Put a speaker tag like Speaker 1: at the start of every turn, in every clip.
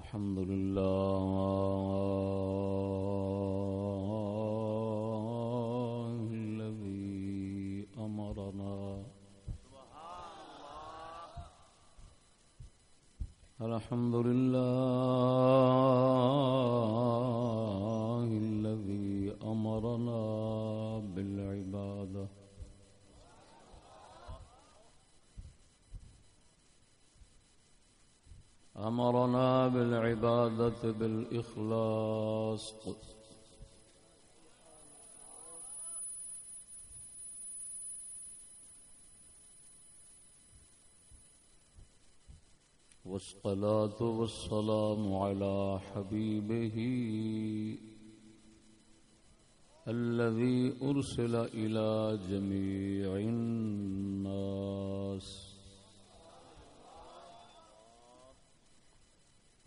Speaker 1: الحمد لله الذي أمرنا. الحمد لله بالعبادة بالإخلاص. والصلاة والسلام على حبيبه الذي أرسل إلى جميع الناس.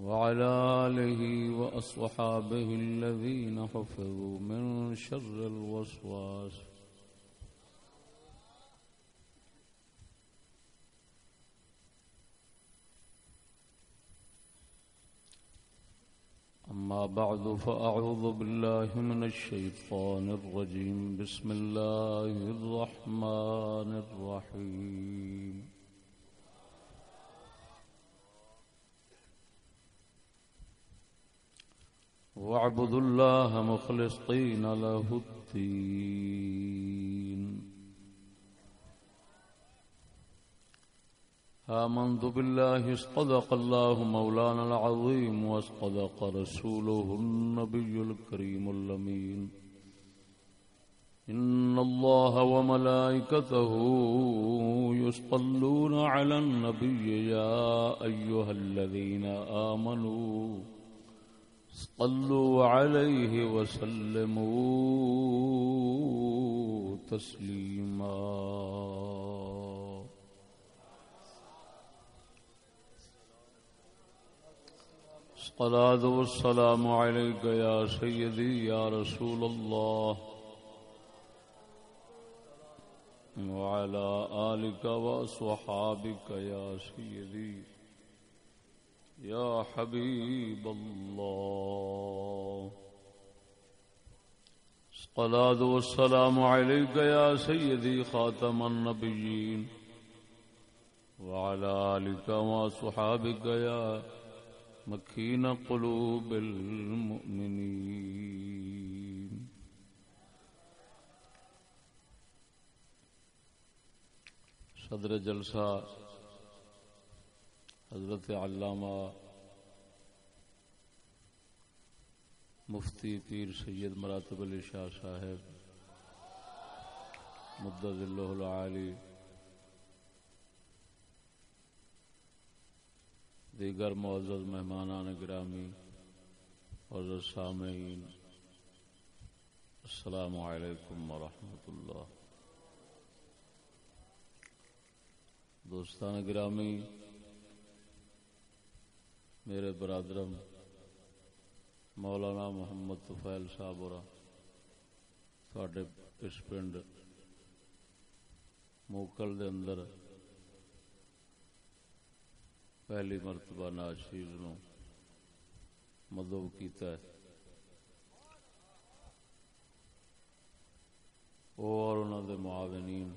Speaker 1: وعلى آله وأصحابه الذين حفظوا من شر الوسواس. أما بعد، فأعوذ بالله من الشيطان الرجيم. بسم الله الرحمن الرحيم. واعبدوا الله مخلصين له الدين. آمنت بالله اصطدق الله مولانا العظيم واصطدق رسوله النبي الكريم اللمين إن الله وملائكته يصطلون على النبي يا أيها الذين آمنوا صلوا عليه وسلموا تسليما. الصلاة والسلام عليك يا سيدي يا رسول الله. وعلى آلك وأصحابك يا سيدي. يا حبيب الله. الصلاة والسلام عليك يا سيدي خاتم النبيين. وعلى آلك وصحابك يا مكين قلوب المؤمنين. صدر جلسہ حضرت علامہ مفتی پیر سید مراتب علی شاہ صاحب مدد اللہ العالی، دیگر معزز مہمانان گرامی اور سامعین، السلام علیکم ورحمۃ اللہ۔ دوستان گرامی میرے برادرم، مولانا محمد طفیل صاحب اور تھوڑے اس پنڈ موکل دے اندر پہلی مرتبہ ناشیر نو مدعو کیتا ہے۔ اور انہوں دے معاونین،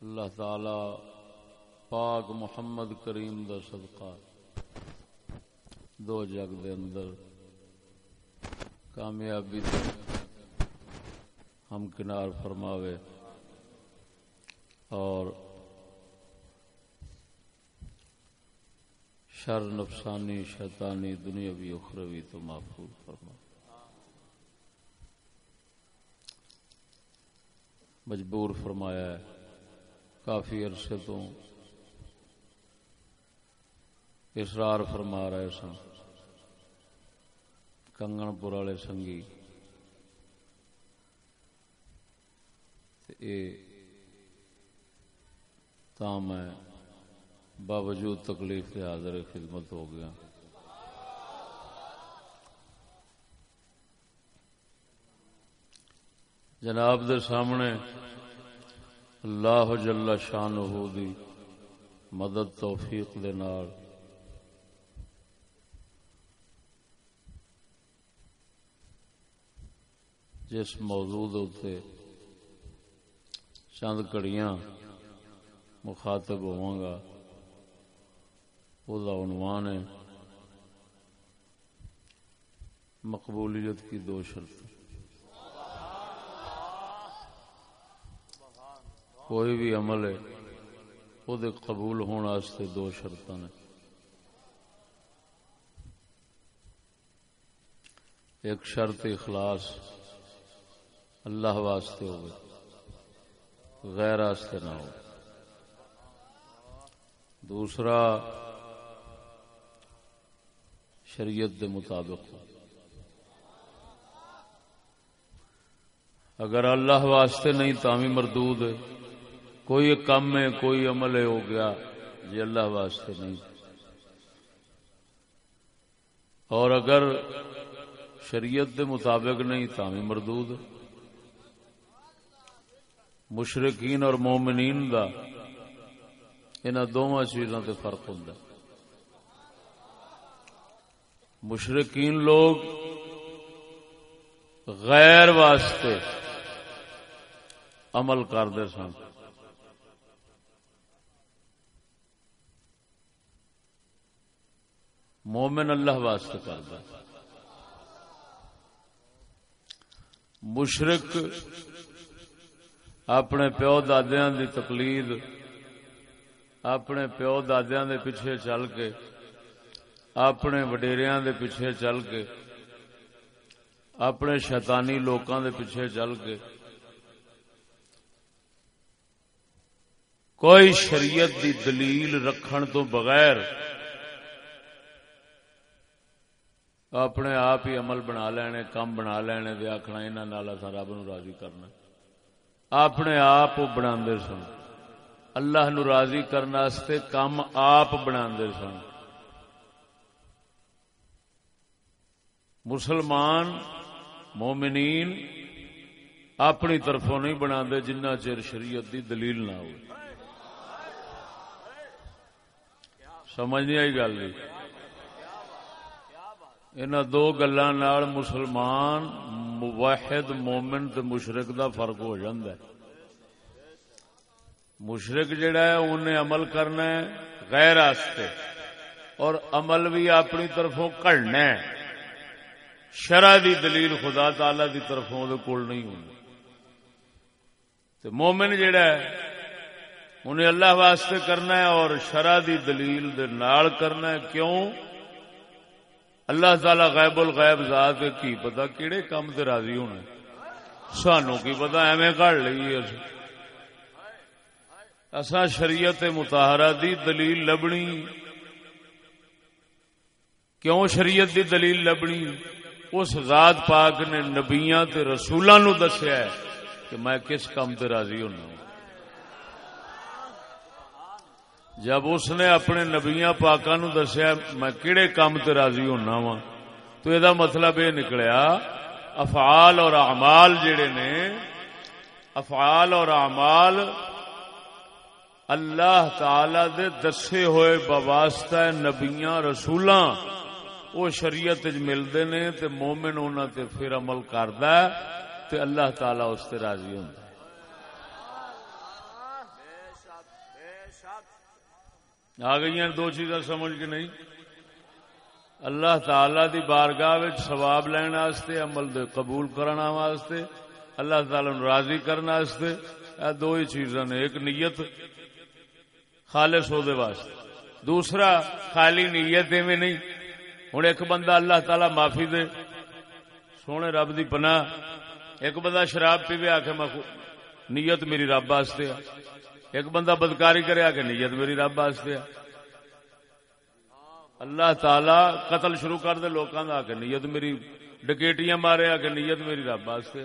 Speaker 1: اللہ تعالی پاک محمد کریم دا صدقہ دو جگ دے اندر کامیابی دے ہم کنار فرماوے اور شر، نفسانی، شیطانی، دنیاوی، اخروی تو محفوظ فرما۔ مجبور فرمایا ہے، کافی عرصے تو اسرار فرما رہے سن۔ کنگن پور والے سنگھی میں باوجود تکلیف کے حاضر خدمت ہو گیا جناب دے سامنے اللہ جل شان دی مدد توفیق دے نال جس موضوع چند کڑیاں مخاطب ہوا گا وہ عنوان ہے مقبولیت کی دو شرط کوئی بھی عمل ہے وہ قبول ہونے دو شرط نے۔ ایک شرط اخلاص اللہ واسطے ہو غیر واسطے نہ ہو۔ دوسرا، شریعت دے مطابق۔ ہو اگر اللہ واسطے نہیں تامی مردود ہے۔ کوئی کم ہے کوئی عمل ہے ہو گیا، یہ اللہ واسطے نہیں۔ اور اگر شریعت دے مطابق نہیں تامی مردود مشرقین اور مومنین دا ان دونوں چیزوں سے فرق ہوں مشرقین لوگ غیر واسطے عمل کرتے سن۔ مومن اللہ واسطے کرتا مشرق اپنے پیو دادیا دی تقلید، اپنے پیو دادیا دے پیچھے چل کے، اپنے وڈیریاں دے پیچھے چل کے، اپنے شیطانی لوکاں دے پیچھے چل کے۔ کوئی شریعت دی دلیل رکھن تو بغیر اپنے آپ ہی عمل بنا لینے، کام بنا لینے دے آخنا یہاں رب نو راضی کرنا۔ اپنے آپ بنا سن۔ اللہ نو راضی کرنے کام آپ بنا سن۔ مسلمان، مومنین اپنی طرفوں نہیں بنا جنہ چر شریعت دی دلیل نہ ہو سمجھ نہیں آئی گل جی؟ ان دو گلوں مسلمان واحد مومن تے مشرق دا فرق ہو ہے۔ مشرق جڑا ہے انہیں عمل کرنا ہے غیر آستے، اور عمل بھی اپنی طرفوں کڑنا ہے۔ شرع دی دلیل خدا تعالی دی طرفوں دے کول نہیں ہوں۔ مومن جڑا ہے انہیں اللہ واسطے کرنا ہے اور شرع دی دلیل دے نال کرنا ہے۔ کیوں؟ اللہ تعالی غیب الغیب ذات کی پتا کہڑے کام سے راضی ہونا سانو کی پتا ایویں کر لیے اصا شریعت متحرہ دی دلیل لبنی۔ کیوں شریعت دی دلیل لبنی؟ اس ذات پاک نے نبیاں تے رسولاں نو دسیا ہے کہ میں کس کام تے راضی ہونا ہوں جب اس نے اپنے نبیا پاکا نو دسیا، میں کہڑے کام تے راضی ہونا وا تو یہ مطلب یہ نکلیا، افعال اور اعمال جڑے نے، افعال اور اعمال اللہ تعالی دے دسے ہوئے بواسطہ نبیاں رسولاں، وہ شریعت ملتے نے، تے مومن انہوں تے پھر عمل کردا تے اللہ تعالی اس تے راضی ہوندا۔ آ گئی دو چیزاں سمجھ کے نہیں۔ اللہ تعالی دی بارگاہ سواب لین واسطے، عمل دے قبول کرنا واسطے، اللہ تعالی نو راضی کرنے واسطے اے دو ہی چیزاں نے، ایک نیت، خالص ہو دے واسطے۔ دوسرا، خالی نیت ایویں نہیں۔ ہوں ایک بندہ اللہ تعالی معافی دے، سونے رب دی پناہ۔ ایک بندہ شراب پیوے آ کے نیت میری رب واسطے۔ ایک بندہ بدکاری کرے آ کے نیت میری رب واسطے اللہ تعالی قتل شروع کر دے، لوکاں دا کہ نیت میری ڈکیٹیاں مارے آ کے نیت میری رب واسطے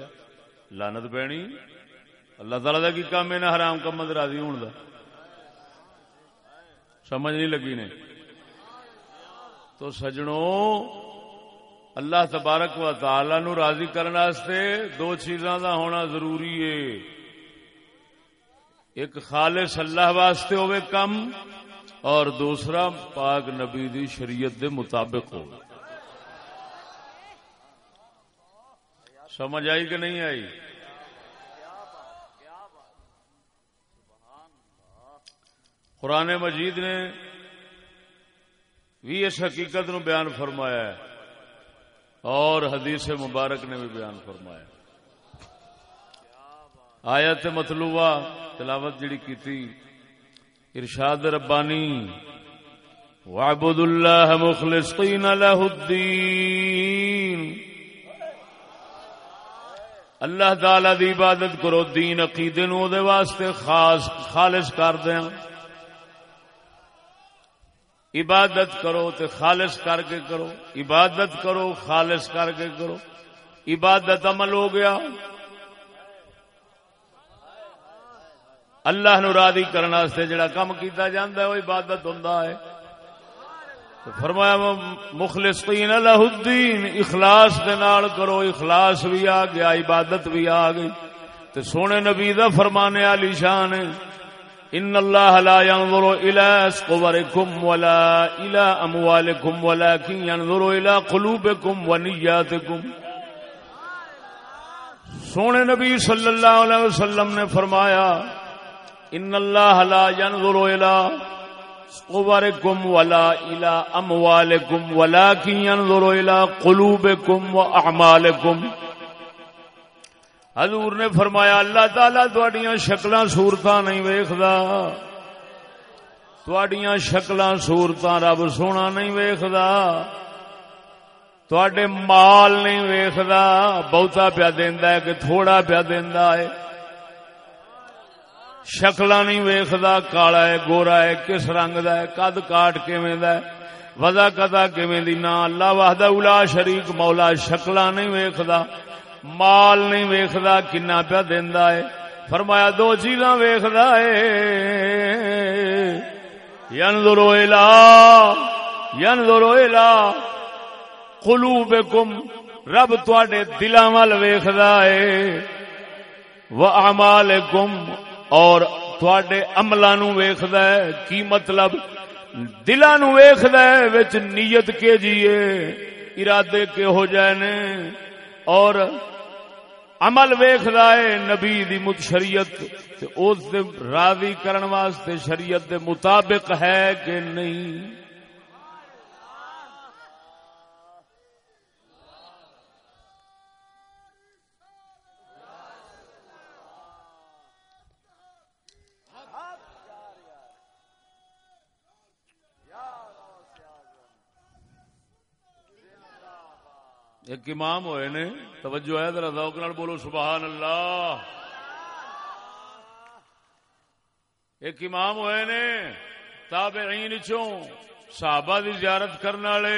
Speaker 1: لانت پینی اللہ تعالی دا کی کام ہے نہ حرام کم راضی ہون دا۔ سمجھ نہیں لگی نے۔ تو سجنوں، اللہ تبارک و تعالی نو راضی کرنے دو چیزاں دا ہونا ضروری ہے۔ ایک خالص اللہ واسطے ہوئے کم اور دوسرا پاک نبی دی شریعت دے مطابق ہو سمجھ آئی کہ نہیں آئی؟ قرآن مجید نے بھی اس حقیقت نو بیان فرمایا ہے اور حدیث مبارک نے بھی بیان فرمایا آیت مطلوبہ تلاوت جڑی کیتی، ارشاد ربانی وعبد اللہ مخلصین له الدین اللہ تعالی دی عبادت کرو، دین، عقیدے نو دے واسطے خاص، خالص کر دیا۔ عبادت کرو تے خالص کر کے کرو، عبادت کرو، خالص کر کے کرو۔ عبادت عمل ہو گیا۔ اللہ نو راضی کرنے جڑا کام کیتا جاندا ہے، وہ عبادت ہوندا ہے۔ فرمایا مخلصین اللہ الدین، اخلاص دے نال کرو، اخلاص بھی آ گیا، عبادت بھی آ گئی۔ تے سونے نبی دا فرمانے علی شان ان اللہ لا ينظر الى صوركم ولا الى اموالكم ولكن ينظر الى قلوبكم ونياتكم سونے نبی صلی اللہ علیہ وسلم نے فرمایا ان اللہ لا ينظر الى صوركم ولا الى اموالكم ولكن ينظر الى قلوبكم واعمالكم حضور نے فرمایا، اللہ تعالی تہاڈیاں شکلاں صورتاں نہیں ویکھدا۔ تہاڈیاں شکلاں صورتاں رب سونا نہیں ویکھدا۔ تواڈے مال نہیں ویکھدا۔ بہتا پیا دیندا ہے کہ تھوڑا پیا دیندا ہے۔ شکل نہیں ویختا کالا ہے، گورا ہے، کس رنگ دا ہے، کد کاٹ دا ہے، وزا کدا دی نا اللہ واہدہ الا شریک مولا شکل نہیں ویختا مال نہیں ویختا کنا پیا دینا ہے۔ فرمایا، دو چیزاں ویختا ہے۔ ینظرو الہ ینظرو الہ قلوبکم، رب تواڈے دلاں ول ویکھدا ہے۔ و اعمالکم اور تھوڑے عملہ نو ویخد کی مطلب؟ دلان نو ویخد وچ نیت کے جیے ارادے کے ہو جائے نے۔ اور عمل ویخد ہے نبی دی مت شریعت اس راضی کرن واسطے شریعت دے مطابق ہے کہ نہیں؟ ایک امام ہوئے نے، توجہ ہے، ذرا ذوق نال بولو سبحان اللہ ایک امام ہوئے نے، تابعین چوں صحابہ دی زیارت کرنے والے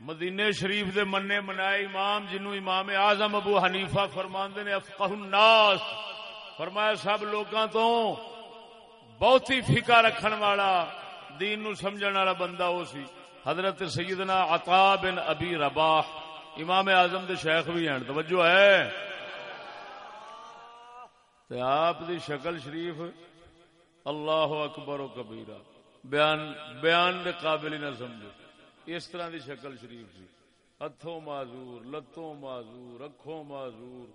Speaker 1: مدینے شریف دے مننے منائے امام جنو امام اعظم ابو حنیفہ فرماندے نے، افقہ الناس۔ فرمایا، سب لوگاں تو بہت ہی فکا رکھن والا، دین نو سمجھن والا بندہ وہ سی۔ حضرت سیدنا عطا بن ابی رباح، امام اعظم دے شیخ بھی ہیں، توجہ ہے؟ تے آپ دی شکل شریف اللہ اکبر و کبیرہ، بیان بیان دے قابل نہ سمجھو۔ اس طرح دی شکل شریف سی ہتھوں معذور، لتوں معذور، اکھوں معذور،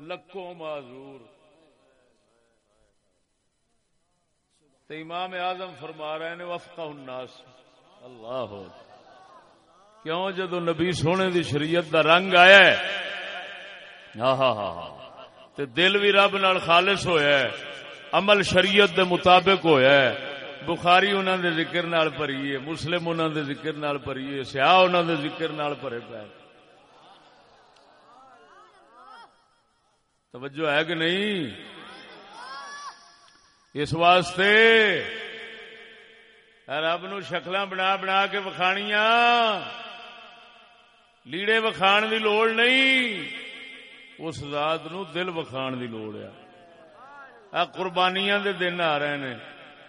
Speaker 1: لکوں معذور۔ تے امام اعظم فرما رہے ہیں وفقہ الناس۔ اللہ کیوں جدو نبی سونے دی شریعت دا رنگ آیا ہاں ہاں ہاں ہاں دل بھی رب نال خالص ہویا ہے۔ عمل شریعت دے مطابق ہویا ہے۔ بخاری انہوں دے ذکر نال ہے مسلم انہوں دے ذکر نال ہے سیاح انہوں دے ذکر نال پے پے۔ توجہ ہے کہ نہیں؟ اس واسطے رب نو شکل بنا بنا کے وکھانیا لیڑے وکھان دی لوڑ نہیں، اس ذات نو دل وکھان دی لوڑ ہے۔ قربانیاں دے دن آ رہے ہیں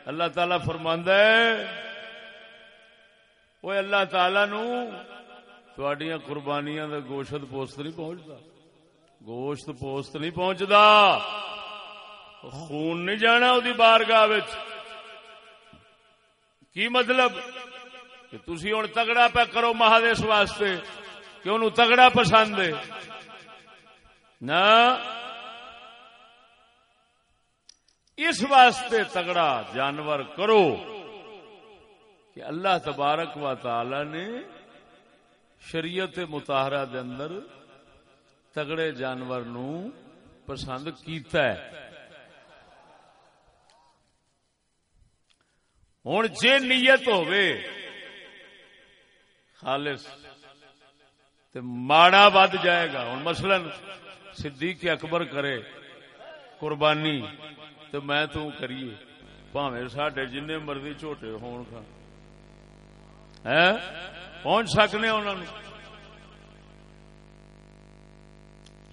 Speaker 1: اللہ تعالی فرماند ہے وہ اللہ تعالی نو تھوڑیاں قربانیاں دا گوشت پوست نہیں پہنچتا گوشت پوست نہیں پہنچتا خون نہیں جانا وہ بارگاہ کی مطلب؟ کہ تھی ہوں تگڑا پہ کرو مہادیش واسطے، کہ انہوں تگڑا پسند ہے۔ نہ۔ اس واسطے تگڑا جانور کرو کہ اللہ تبارک و تعالی نے شریعت متحرہ دے اندر تگڑے جانور نو پسند کیتا ہے۔ ہوں جے نیت ہوئے خالص تو ماڑا ود جائے گا۔ ہوں مثلا صدیق اکبر کرے، قربانی تو میں تو کریے پاوے ساڈے جن مرضی جھوٹے ہون کھا۔ پہنچ سکنے انہوں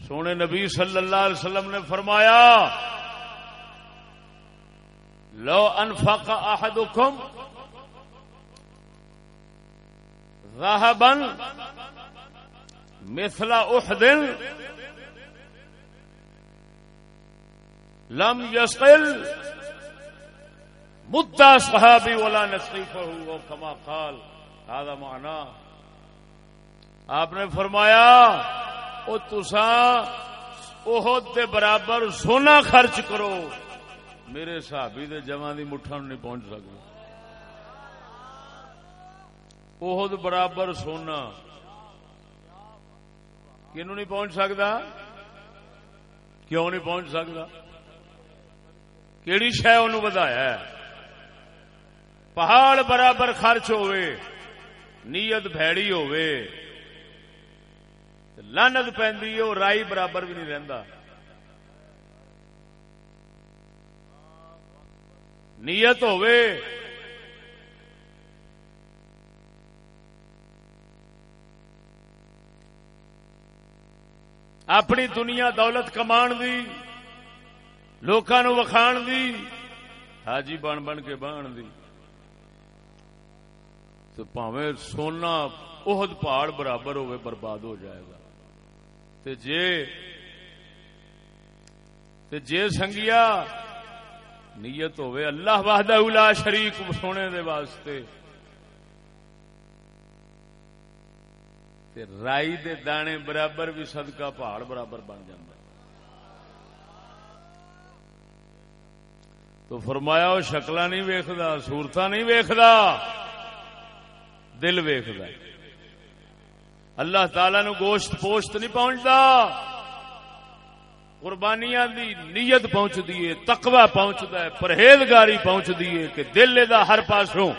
Speaker 1: سونے نبی صلی اللہ علیہ وسلم نے فرمایا لو انفق احدكم ذهبا مثل احد لم يسقل مدة صحابي ولا نصيفه كما قال هذا معنى آپ نے فرمایا وہ تسا اہد دے برابر سونا خرچ کرو۔ میرے سابی دے جمع دی مٹھا نہیں پہنچ سکتا بہت برابر سونا۔ کنو نہیں پہنچ سکتا کیوں نہیں پہنچ سکتا کیڑی شہ ان بدایا پہاڑ برابر خرچ ہوئے، نیت بھڑی ہوئے لانت پہ رائی برابر بھی نہیں رہتا نیت ہوئے۔ اپنی دنیا دولت کمان دی، لوکاں وکھان دی، حاجی بن بن کے بان دی۔ تو پاوے سونا اہد پہاڑ برابر ہوئے، برباد ہو جائے گا۔ تے جے تے جے سنگیا نیت ہوئے اللہ وحدہ اولا شریک سونے دے واسطے۔ تے رائی دے دانے برابر بھی صدقہ پہاڑ برابر بن جاندہ تو فرمایا وہ شکل نہیں ویکھدا سورت نہیں ویکھدا، دل ویکھدا۔ اللہ تعالی نو گوشت پوشت نہیں پہنچتا قربانیاں دی نیت پہنچ دیے تقوی پہنچتا ہے پرہیزگاری پہنچ دیے کہ دل دا ہر پاسوں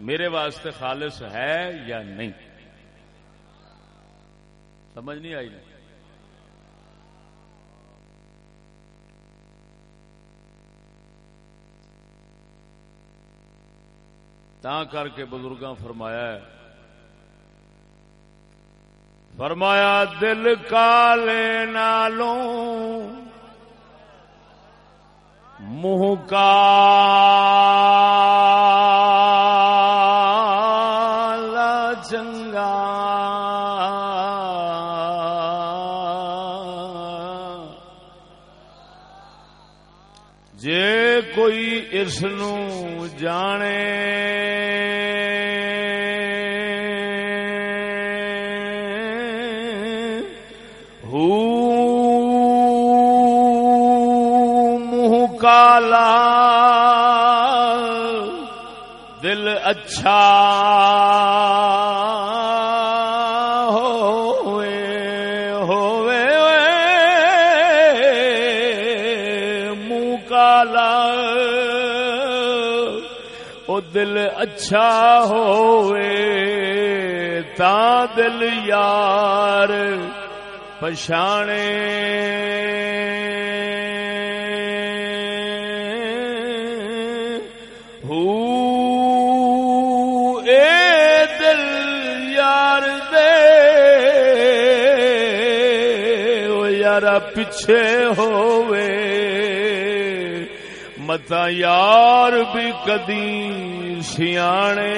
Speaker 1: میرے واسطے خالص ہے یا نہیں؟ سمجھ نہیں آئی؟ نہیں تا کر کے بزرگاں فرمایا ہے فرمایا دل کالے نالوں منہ کا چنگا جے کوئی اس نو جانے اچھا ہوئے ہوئے منہ کالا او دل اچھا ہوئے تا دل یار پچھانے پچھے ہوئے۔ متا یار بھی کدی سیانے۔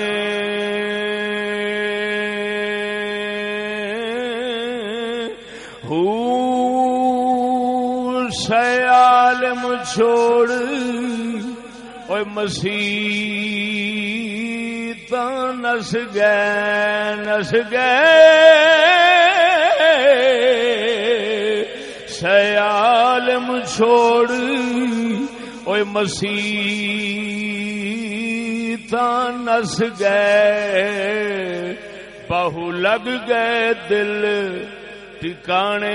Speaker 1: ہو سیال چھوڑ اور مسیح نس گئے نس گئے۔ شہ عالم چھوڑ اوے مسیح نس گئے بہو لگ گئے دل ٹکانے۔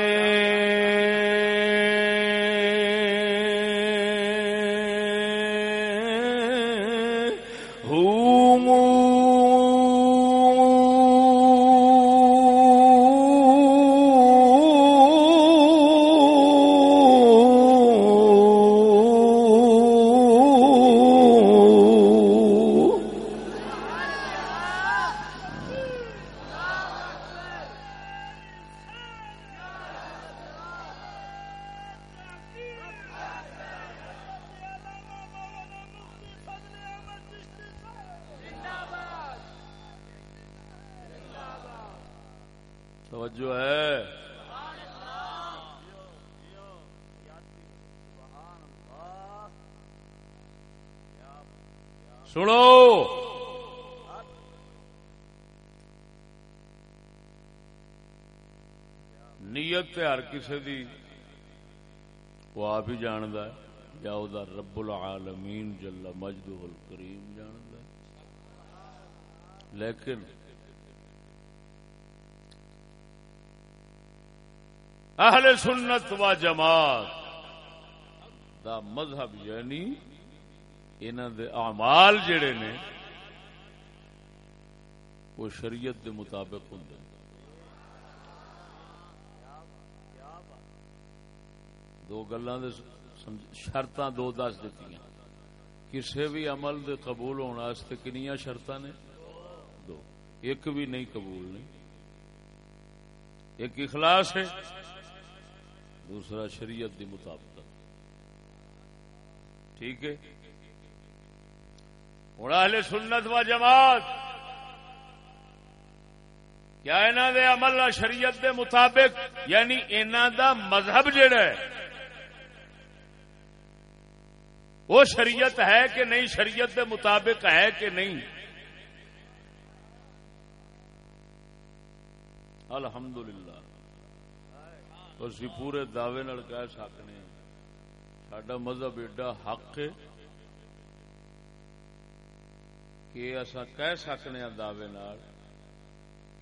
Speaker 1: کسی دی وہ آپ ہی جاند یا دا رب العالمین جل مجد الکریم جاند لیکن اہل سنت و جماعت دا مذہب یعنی انہوں دے اعمال جڑے نے، وہ شریعت دے مطابق ہوں دو گلا شرط دو دس دیتی کسی بھی عمل دے قبول ہونے کنیا شرط نے؟ دو۔ ایک بھی نہیں قبول نہیں۔ ایک اخلاص ہے، دوسرا شریعت دی مطابقت ٹھیک ہے؟ ہوں اہل سنت و جماعت، کیا انہوں دے عمل شریعت دے مطابق یعنی انہوں دا مذہب جڑا ہے، وہ شریعت ہے کہ نہیں، شریعت کے مطابق ہے کہ نہیں؟ الحمدللہ۔ اسی پورے دعوے کہہ سکنے سڈا مذہب ایڈا حق ہے کہ اصا کہہ سکنے ہاں دعوے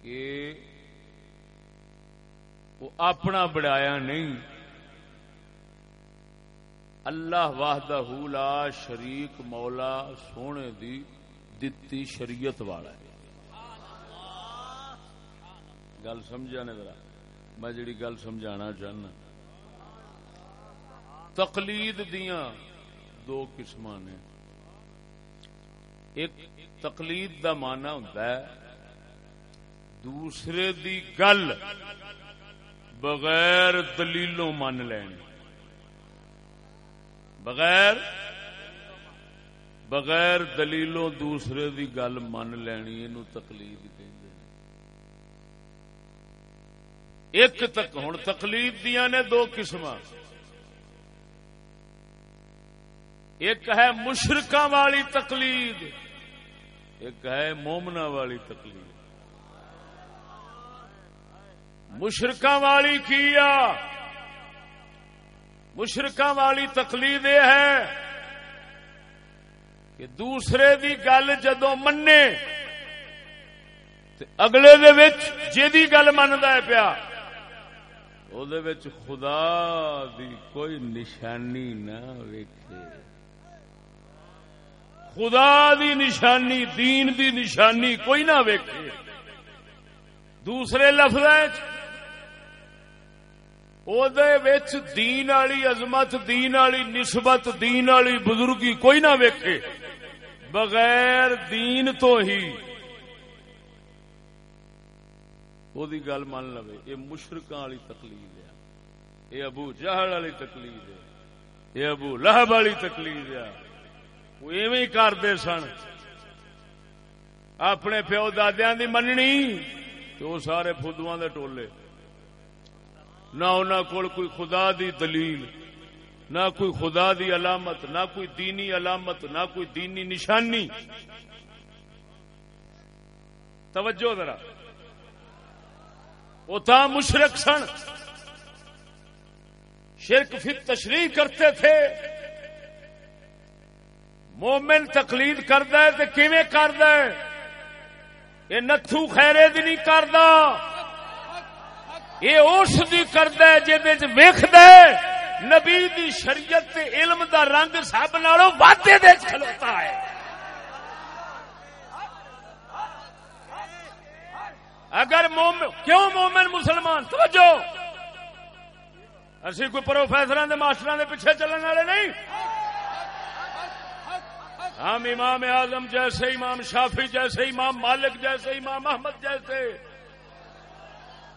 Speaker 1: کہ وہ اپنا بڑایا نہیں۔ اللہ واہدہ لا شریک مولا سونے دی دتی شریعت والا ہے۔ گل سمجھا نے ذرا؟ میں جڑی گل سمجھانا چاہنا۔ تقلید دیاں دو قسم نے۔ ایک تقلید دا مانا ہوں دوسرے دی گل بغیر دلیلوں من لین۔ بغیر بغیر دلیلوں دوسرے دی گل من لینی یہ تکلیف ایک تک ہوں تکلیف دیا نے دو قسم ایک ہے مشرق والی تقلید۔ ایک ہے مومنا والی تقلید مشرق والی کیا مشرق والی تقلید یہ ہے کہ دوسرے دی گل جدو منے اگلے جی گل منتا ہے پیا خدا دی کوئی نشانی نہ ویکھے۔ خدا دی نشانی، دین دی نشانی کوئی نہ ویکھے۔ دوسرے لفظ دین والی عظمت، دین والی نسبت، دین والی بزرگی کوئی نہ ویکھے۔ بغیر دین تو ہی گل من لو یہ مشرق والی تکلیف ہے۔ یہ ابو جہل والی تکلیف ہے۔ یہ ابو لہب والی تکلیف ہے۔ وہ ایویں کرتے سن۔ اپنے پیو دادیا دی مننی تو وہ سارے فدو دے ٹولے۔ نہ انہوں کو کوئی خدا دی دلیل، نہ کوئی خدا دی علامت، نہ کوئی دینی علامت، نہ کوئی دینی نشانی۔ توجہ ذرا۔ وہ تھا مشرق سن۔ شرک پھر تشریح کرتے تھے۔ مومن تقلید کرد ہے تو کیویں کرد یہ نتھو خیرے دی نہیں کردا۔ یہ اس دی کرد جہد ویخد نبی دی شریعت تے علم دا رنگ سب نالوں واتے دے کھلوتا ہے۔ اگر مومن، کیوں مومن مسلمان؟ توجہ! اسی کوئی پروفیسر ماسٹر دے پیچھے چلنے والے نہیں؟ ہم امام اعظم جیسے امام شافی جیسے امام مالک جیسے امام احمد جیسے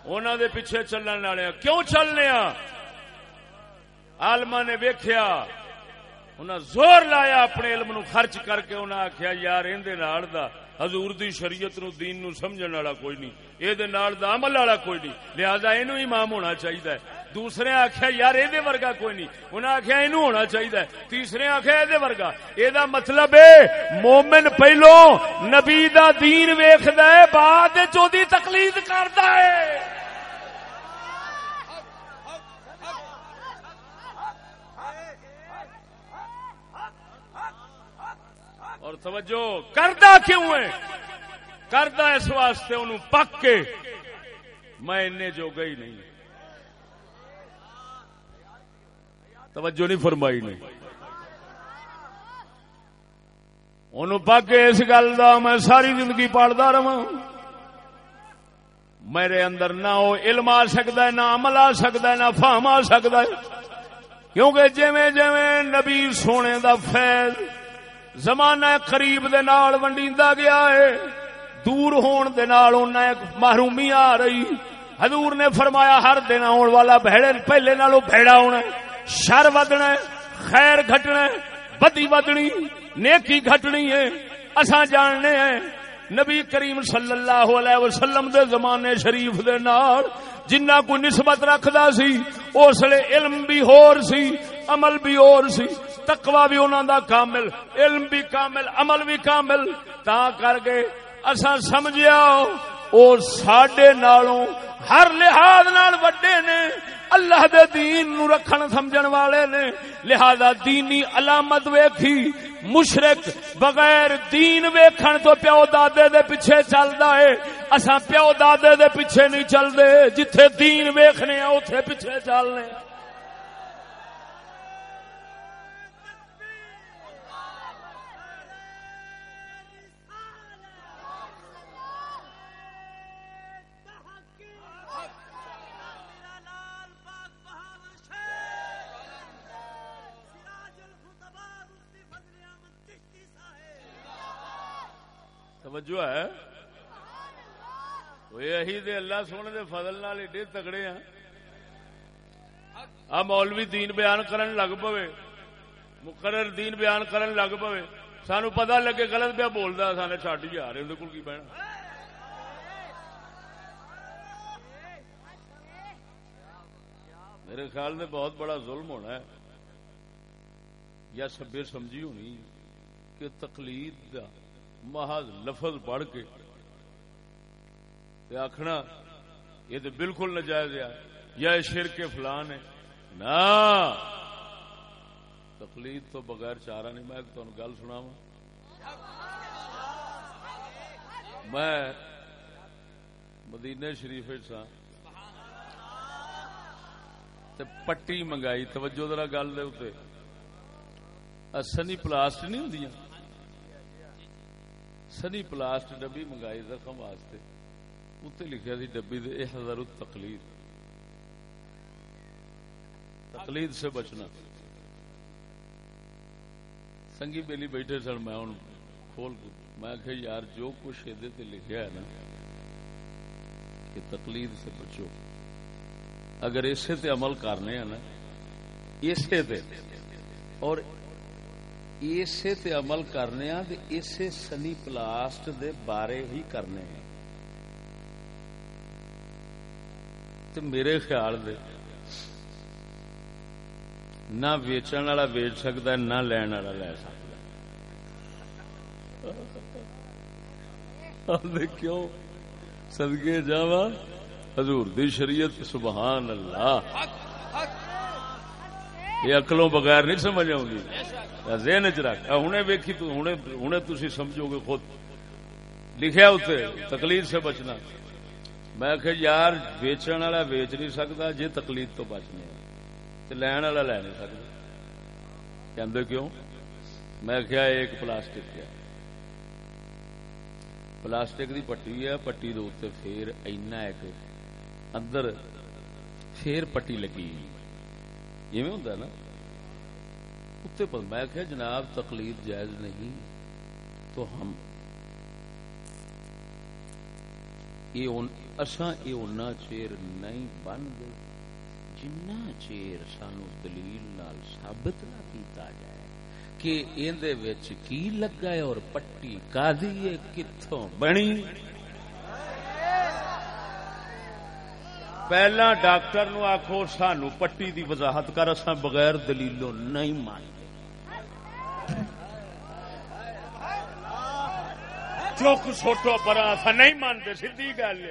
Speaker 1: انہوں دے پیچھے چلن والے کیوں چلنے آلما نے ویخیا انہیں زور لایا اپنے علم نو خرچ کر کے انہیں آخیا یار اندر حضور دی شریعت نو، دین نو سمجھن والا کوئی نہیں یہ عمل والا کوئی نہیں، لہذا یہ امام ہونا چاہیے دوسرے آخیا یار یہ ورگا کوئی نہیں. انہیں آخیا یہ ہونا چاہیے تیسرے آخیا یہ ورگا. یہ مطلب ہے مومن پہلو نبی دا دین ویخد بعد چودی تقلید کرتا ہے اور توجہ، کردا کیوں ہے کردا اس واسطے انہوں پک کے میں جو گئی نہیں۔ توجہ نہیں فرمائی نہیں ان پک اس گل کا میں ساری زندگی پڑھتا رہا میرے اندر نہ وہ علم آ سکتا ہے، نہ عمل آ سکتا ہے، نہ فہم آ سکتا ہے۔ کیونکہ جویں جویں نبی سونے دا فیض زمانہ قریب دے نال ونڈیندا گیا ہے، دور ہون دے نال انہاں ایک محرومی آ رہی۔ حضور نے فرمایا، ہر دن آن والا بھڑے پہلے نالوں بھڑا ہونا ہے۔ شر ودنا خیر گھٹنا بدی ودنی، نیکی گھٹنی ہے۔ اساں جاننے ہیں، نبی کریم صلی اللہ علیہ وسلم دے زمانے شریف دے نال جنہ کو نسبت رکھدا سی، اس لیے علم بھی ہور سی، عمل بھی اور سی، تقوی بھی انہاں دا کامل، علم بھی کامل، عمل بھی کامل۔ تا کر کے اساں سمجھیا او ساڈے نالوں ہر لحاظ نال وڈے اللہ دے دین نو رکھن سمجھن والے نے۔ لہذا دینی علامت ویکھی مشرق بغیر دین ویکھن تو پیو دادے دے پیچھے چلدا ہے۔ اساں پیو دادے دے پیچھے نہیں چلدے، جتھے دین ویکھنے اوتھے پیچھے چلنے۔ توجہ ہے؟ یہی دے اللہ سونے دے فضل نال ایڈے تگڑے ہیں۔ آ مولوی دین بیان کرن لگ پوے۔ مقرر دین بیان کرن لگ پوے۔ سانو پتہ لگے غلط پیا بولتا سانے چڈ جی ہی آ رہے اندر کول کی بہنا میرے خیال میں بہت بڑا ظلم ہونا ہے۔ یا سبے سمجھی ہونی کہ تقلید دا محض لفظ پڑھ کے آخنا یہ تو بالکل نجائز ہے، یا شر کے فلان ہے۔ نا تقلید تو بغیر چارہ نہیں، میں تمہیں گل سنا میں مدینے شریف سا پٹی منگائی، توجہ ذرا گل دے سنی پلاسٹ نہیں ہوں سنی پلاسٹ ڈبی منگائی زخم واسطے۔ اتنے لکھا سی ڈبی دے ہزار تقلید۔ تقلید سے بچنا۔ سنگی بیلی بیٹھے سن میں ہوں کھول میں کہ یار جو کچھ یہ لکھا ہے نا، کہ تقلید سے بچو۔ اگر اسے تے عمل کرنے ہیں نا، اسے تے۔ اور اسے تے عمل کرنے ہاں تے اسے سنی پلاسٹ دے بارے ہی کرنے ہیں تے میرے خیال دے نہ ویچن والا ویچ سکتا ہے نہ لین والا لے سکتا کیوں سدگے جا حضور دی شریعت سبحان اللہ یہ اکلوں بغیر نہیں سمجھ آؤں گی۔ ذہن چ رکھ۔ ہوں ویکھی ہوں تھی سمجھو گے خود۔ لکھیا اتنے تکلیف سے بچنا۔ میں کہ یار، ویچن والا ویچ نہیں سکتا جی تکلیف تو بچنا تو لین والا لے نہیں سکتا۔ کہ کیوں؟ میں کیا ایک پلاسٹک کیا پلاسٹک دی پٹی ہے، پٹی دے پھر اینا ایک اندر پھر پٹی لگی۔ ایویں ہوں نا؟ اتنے پر میں کہ جناب تکلیف جائز نہیں تو ہم اُنہ چیر نہیں بن گئے جنا چیر سانو دلیل نال ثابت نہ کیتا جائے کہ اندے وچ کی لگا ہے اور پٹی کا کتوں بنی؟ پہلا ڈاکٹر نو آخو سانو پٹی دی وضاحت کر اصا بغیر دلیلوں نہیں مانتے چوک سوٹو پر اصا نہیں مانتے سی گل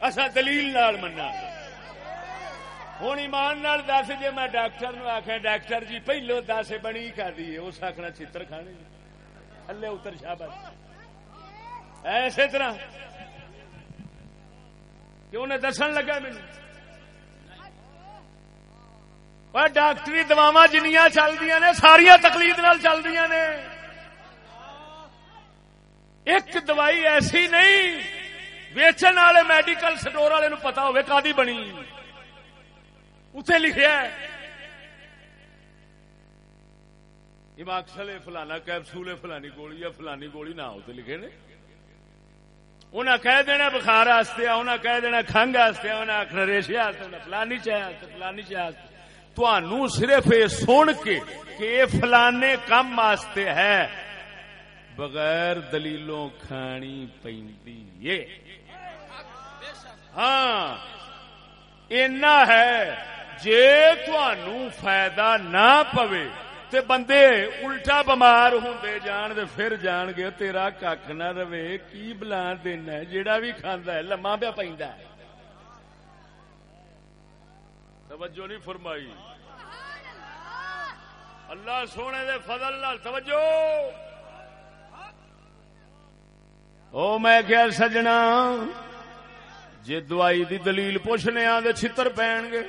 Speaker 1: اصا دلیل نال منا ہوں ایمان نال دس جی میں ڈاکٹر نو آخ ڈاکٹر جی پہلو دس بنی کر دی اس آخنا چتر کھانے تھلے اتر شاہ ایسے طرح کہ انہیں دسن لگا مجھے ڈاکٹری دوا جنیاں چلدی نے ساریا تکلیف نال چلدی نے۔ ایک دوائی ایسی نہیں، ویچن والے میڈیکل سٹور والے پتا ہوئے کادی بنی۔ اتنے لکھا اماکسل فلانا کیپسول فلانی گولی یا فلانی گولی نہ ہوتے لکھے نے۔ انہیں کہہ دینا بخار آستے انہیں کہہ دینا کنگ آستے انہیں آخر ریشیا فلانی چاہے فلانی چاہے تو صرف یہ سن کے کہ یہ فلانے کم واسطے ہے بغیر دلیلوں کھانی پی ہاں اینا ہے، جے فائدہ نہ پوے تے بندے الٹا بمار ہوں جان دے، پھر جان گے تیرا کھ نہ رہے، کی بلا دینا جیڑا بھی کھانا ہے لما پیا پہ توجہ نہیں فرمائی۔ اللہ سونے دے فضل نال، توجہ۔ او میں کیا سجنا جی دوائی دی دلیل پوچھنے آدھے چھتر پہن گے۔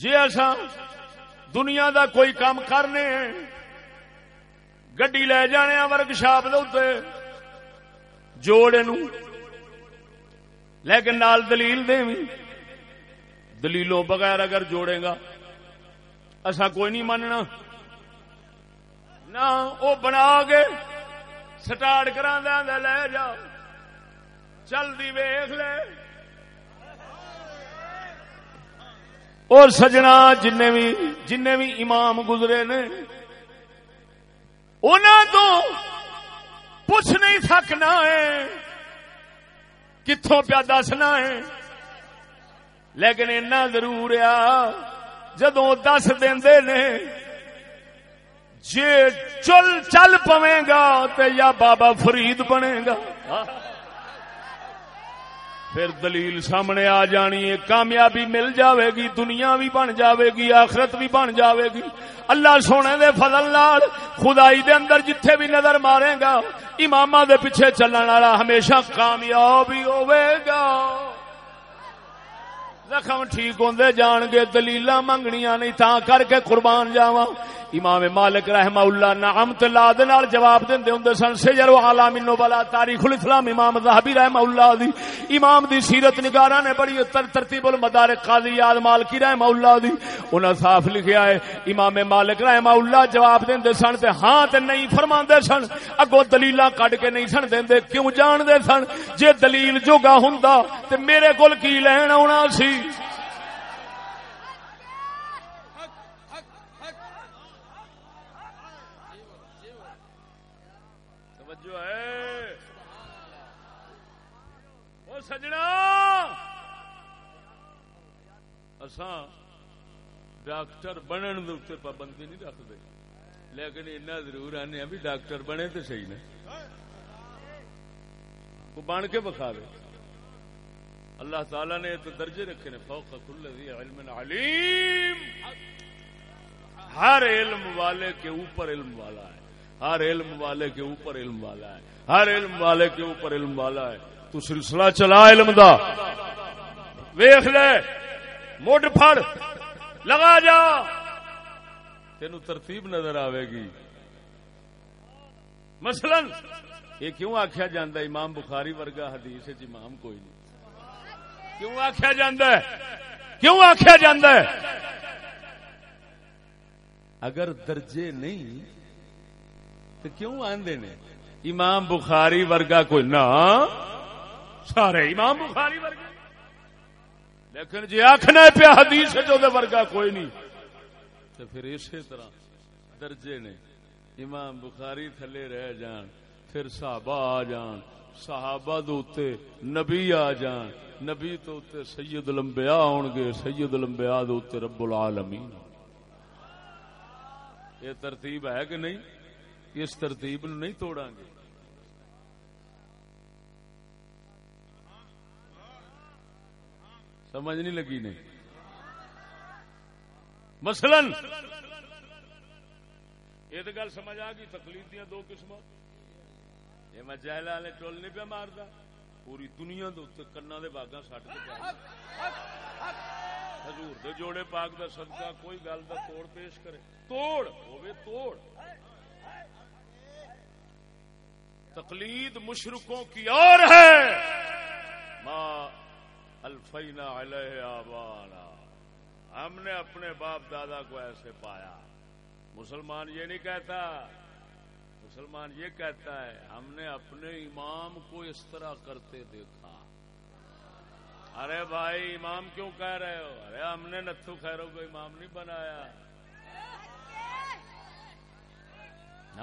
Speaker 1: جی ایسا دنیا دا کوئی کام کرنے۔ گڈی لے جانے ورک شاپ دے جوڑے نو لیکن نال دلیل دے دلیلوں بغیر اگر جوڑے گا۔ اصا کوئی نہیں مننا۔ نہ وہ بنا کے سٹارٹ کرا لے جاؤ چلتی ویخ لے۔ اور سجنا جن بھی جن بھی امام گزرے نے تو پوچھ نہیں سکنا ہے کتوں پیا دسنا ہے۔ لیکن اتنا ضرور آ جدو دس دے نے جی چل چل پوے گا تو یا بابا فرید بنے گا۔ پھر دلیل سامنے آ جانی ہے، کامیابی مل جاوے گی، دنیا بھی بن جاوے گی، آخرت بھی بن جاوے گی۔ اللہ سونے دے فضل نال خدائی دے اندر جتھے بھی نظر مارے گا امام دے پیچھے چلن والا ہمیشہ کامیاب ہی ہوے گا۔ زخم ٹھیک ہوندے جان گے دلیل منگنیاں نہیں تا کر کے قربان جاواں۔ امام مالک رحمہ اللہ نعم تلا دے نال جواب دیندے ہوندے سن، سجر عالم النبلا تاریخ الاسلام امام ذہبی رحمہ اللہ دی۔ امام دی سیرت نگاراں نے بڑی تر ترتیب المدارک قاضی یاد مالکی رحمہ اللہ دی۔ انہاں صاف لکھیا ہے، امام مالک رحمہ اللہ جواب دیندے سن تے ہاں تے نہیں فرماندے سن۔ اگوں دلیلاں کڈ کے نہیں سن دیندے، کیوں جان دے سن؟ جے دلیل جوگا ہوندا تے میرے کول کی لین آونا سی؟ سجنا۔ اساں ڈاکٹر بنن دے پابندی نہیں رکھتے۔ لیکن اتنا ضرور آنے بھی ڈاکٹر بنے تو صحیح نے۔ وہ بن کے بخا دے۔ اللہ تعالی نے تو درجے رکھے نے، فوق کل علم علیم۔ ہر علم والے کے اوپر علم والا ہے۔ ہر علم والے کے اوپر علم والا ہے۔ ہر علم والے کے اوپر علم والا ہے۔ تو سلسلہ چلا علم دا۔ ویخ لے، مڈ پھڑ، لگا جا۔ تین ترتیب نظر آئے گی۔ مثلا، یہ کیوں آخیا جا امام بخاری ورگا حدیث امام کوئی نہیں۔ کیوں آخیا جا کیوں آخیا جا اگر درجے نہیں، تو کیوں آدھے نے؟ امام بخاری ورگا کوئی نہ سارے امام بخاری ورگا لیکن جی آخنا پیا حدیث جو ورگا کوئی نہیں۔ تو پھر اسی طرح درجے نے امام بخاری تھلے رہ جان، پھر صحابہ آ جان، صحابہ دوتے نبی آ جان۔ نبی تو اتے سید لمبیا آن گے، سید لمبیا دوتے رب العالمین یہ ترتیب ہے کہ نہیں؟ اس ترتیب نہیں توڑا گے۔ سمجھ نہیں لگی نہیں۔ مثلا، یہ تو گل سمجھ آ گئی، تکلیف دیا دو قسم یہ میں جہل والے ٹول نہیں پیا مارتا پوری دنیا دے کنا دے باغا سٹ کے حضور دے جوڑے پاک دا صدقہ کوئی گل دا توڑ پیش کرے۔ توڑ ہوے توڑ۔ تقلید مشرکوں کی اور ہے۔ ماں الفینا علیہ آبانا۔ ہم نے اپنے باپ دادا کو ایسے پایا۔ مسلمان یہ نہیں کہتا۔ مسلمان یہ کہتا ہے، ہم نے اپنے امام کو اس طرح کرتے دیکھا۔ ارے بھائی، امام کیوں کہہ رہے ہو؟ ارے ہم نے نتھو خیروں کو امام نہیں بنایا۔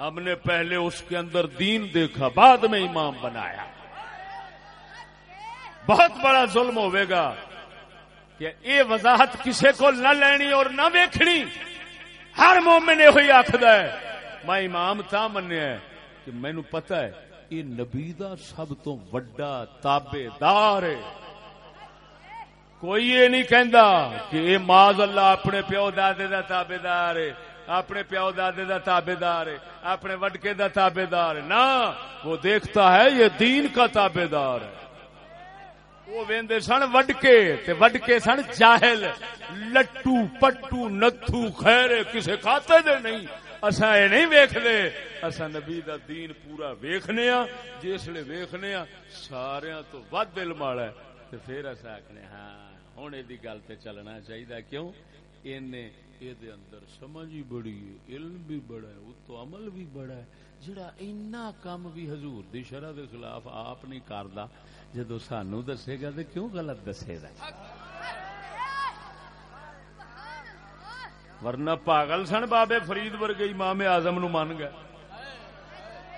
Speaker 1: ہم نے پہلے اس کے اندر دین دیکھا، بعد میں امام بنایا۔ بہت بڑا ظلم ہوئے گا کہ یہ وضاحت کسے کو نہ لینی اور نہ ویکھنی۔ ہر مومن یہ آخد ہے۔ میں امام تا منیا کہ مینو پتا ہے یہ نبی دا سب تو وڈا تابے دار ہے۔ کوئی یہ نہیں کہندا کہ یہ ماض اللہ اپنے پیو دادے دا تابے دار ہے، اپنے پیو دادے دا تابے دار ہے، اپنے وڈکے دا تابے دار ہے۔ نہ، وہ دیکھتا ہے یہ دین کا تابے دار ہے۔ وہ ویندے سن وڈکے تے وڈکے سن جاہل لٹو پٹو نتھو خیر کسے کھاتے دے نہیں اسا اے نہیں ویکھ دے اسا نبی دا دین پورا ویکھنے ہاں جس لے ویکھنے ہاں ساریاں تو ود علم والا ہے تے پھر اسا آکھنے ہاں ہن دی گل تے چلنا چاہیے کیوں اینے اے دے اندر سمجھ ہی بڑی ہے علم بھی بڑا ہے تو عمل بھی بڑا ہے جڑا اینا کام بھی حضور دی شرع دے خلاف آپ نہیں کردا جدو سانو دسے گا تو کیوں غلط دسے گا؟ ورنہ پاگل سن بابے فرید ورگے امام آزم نو مان گئے۔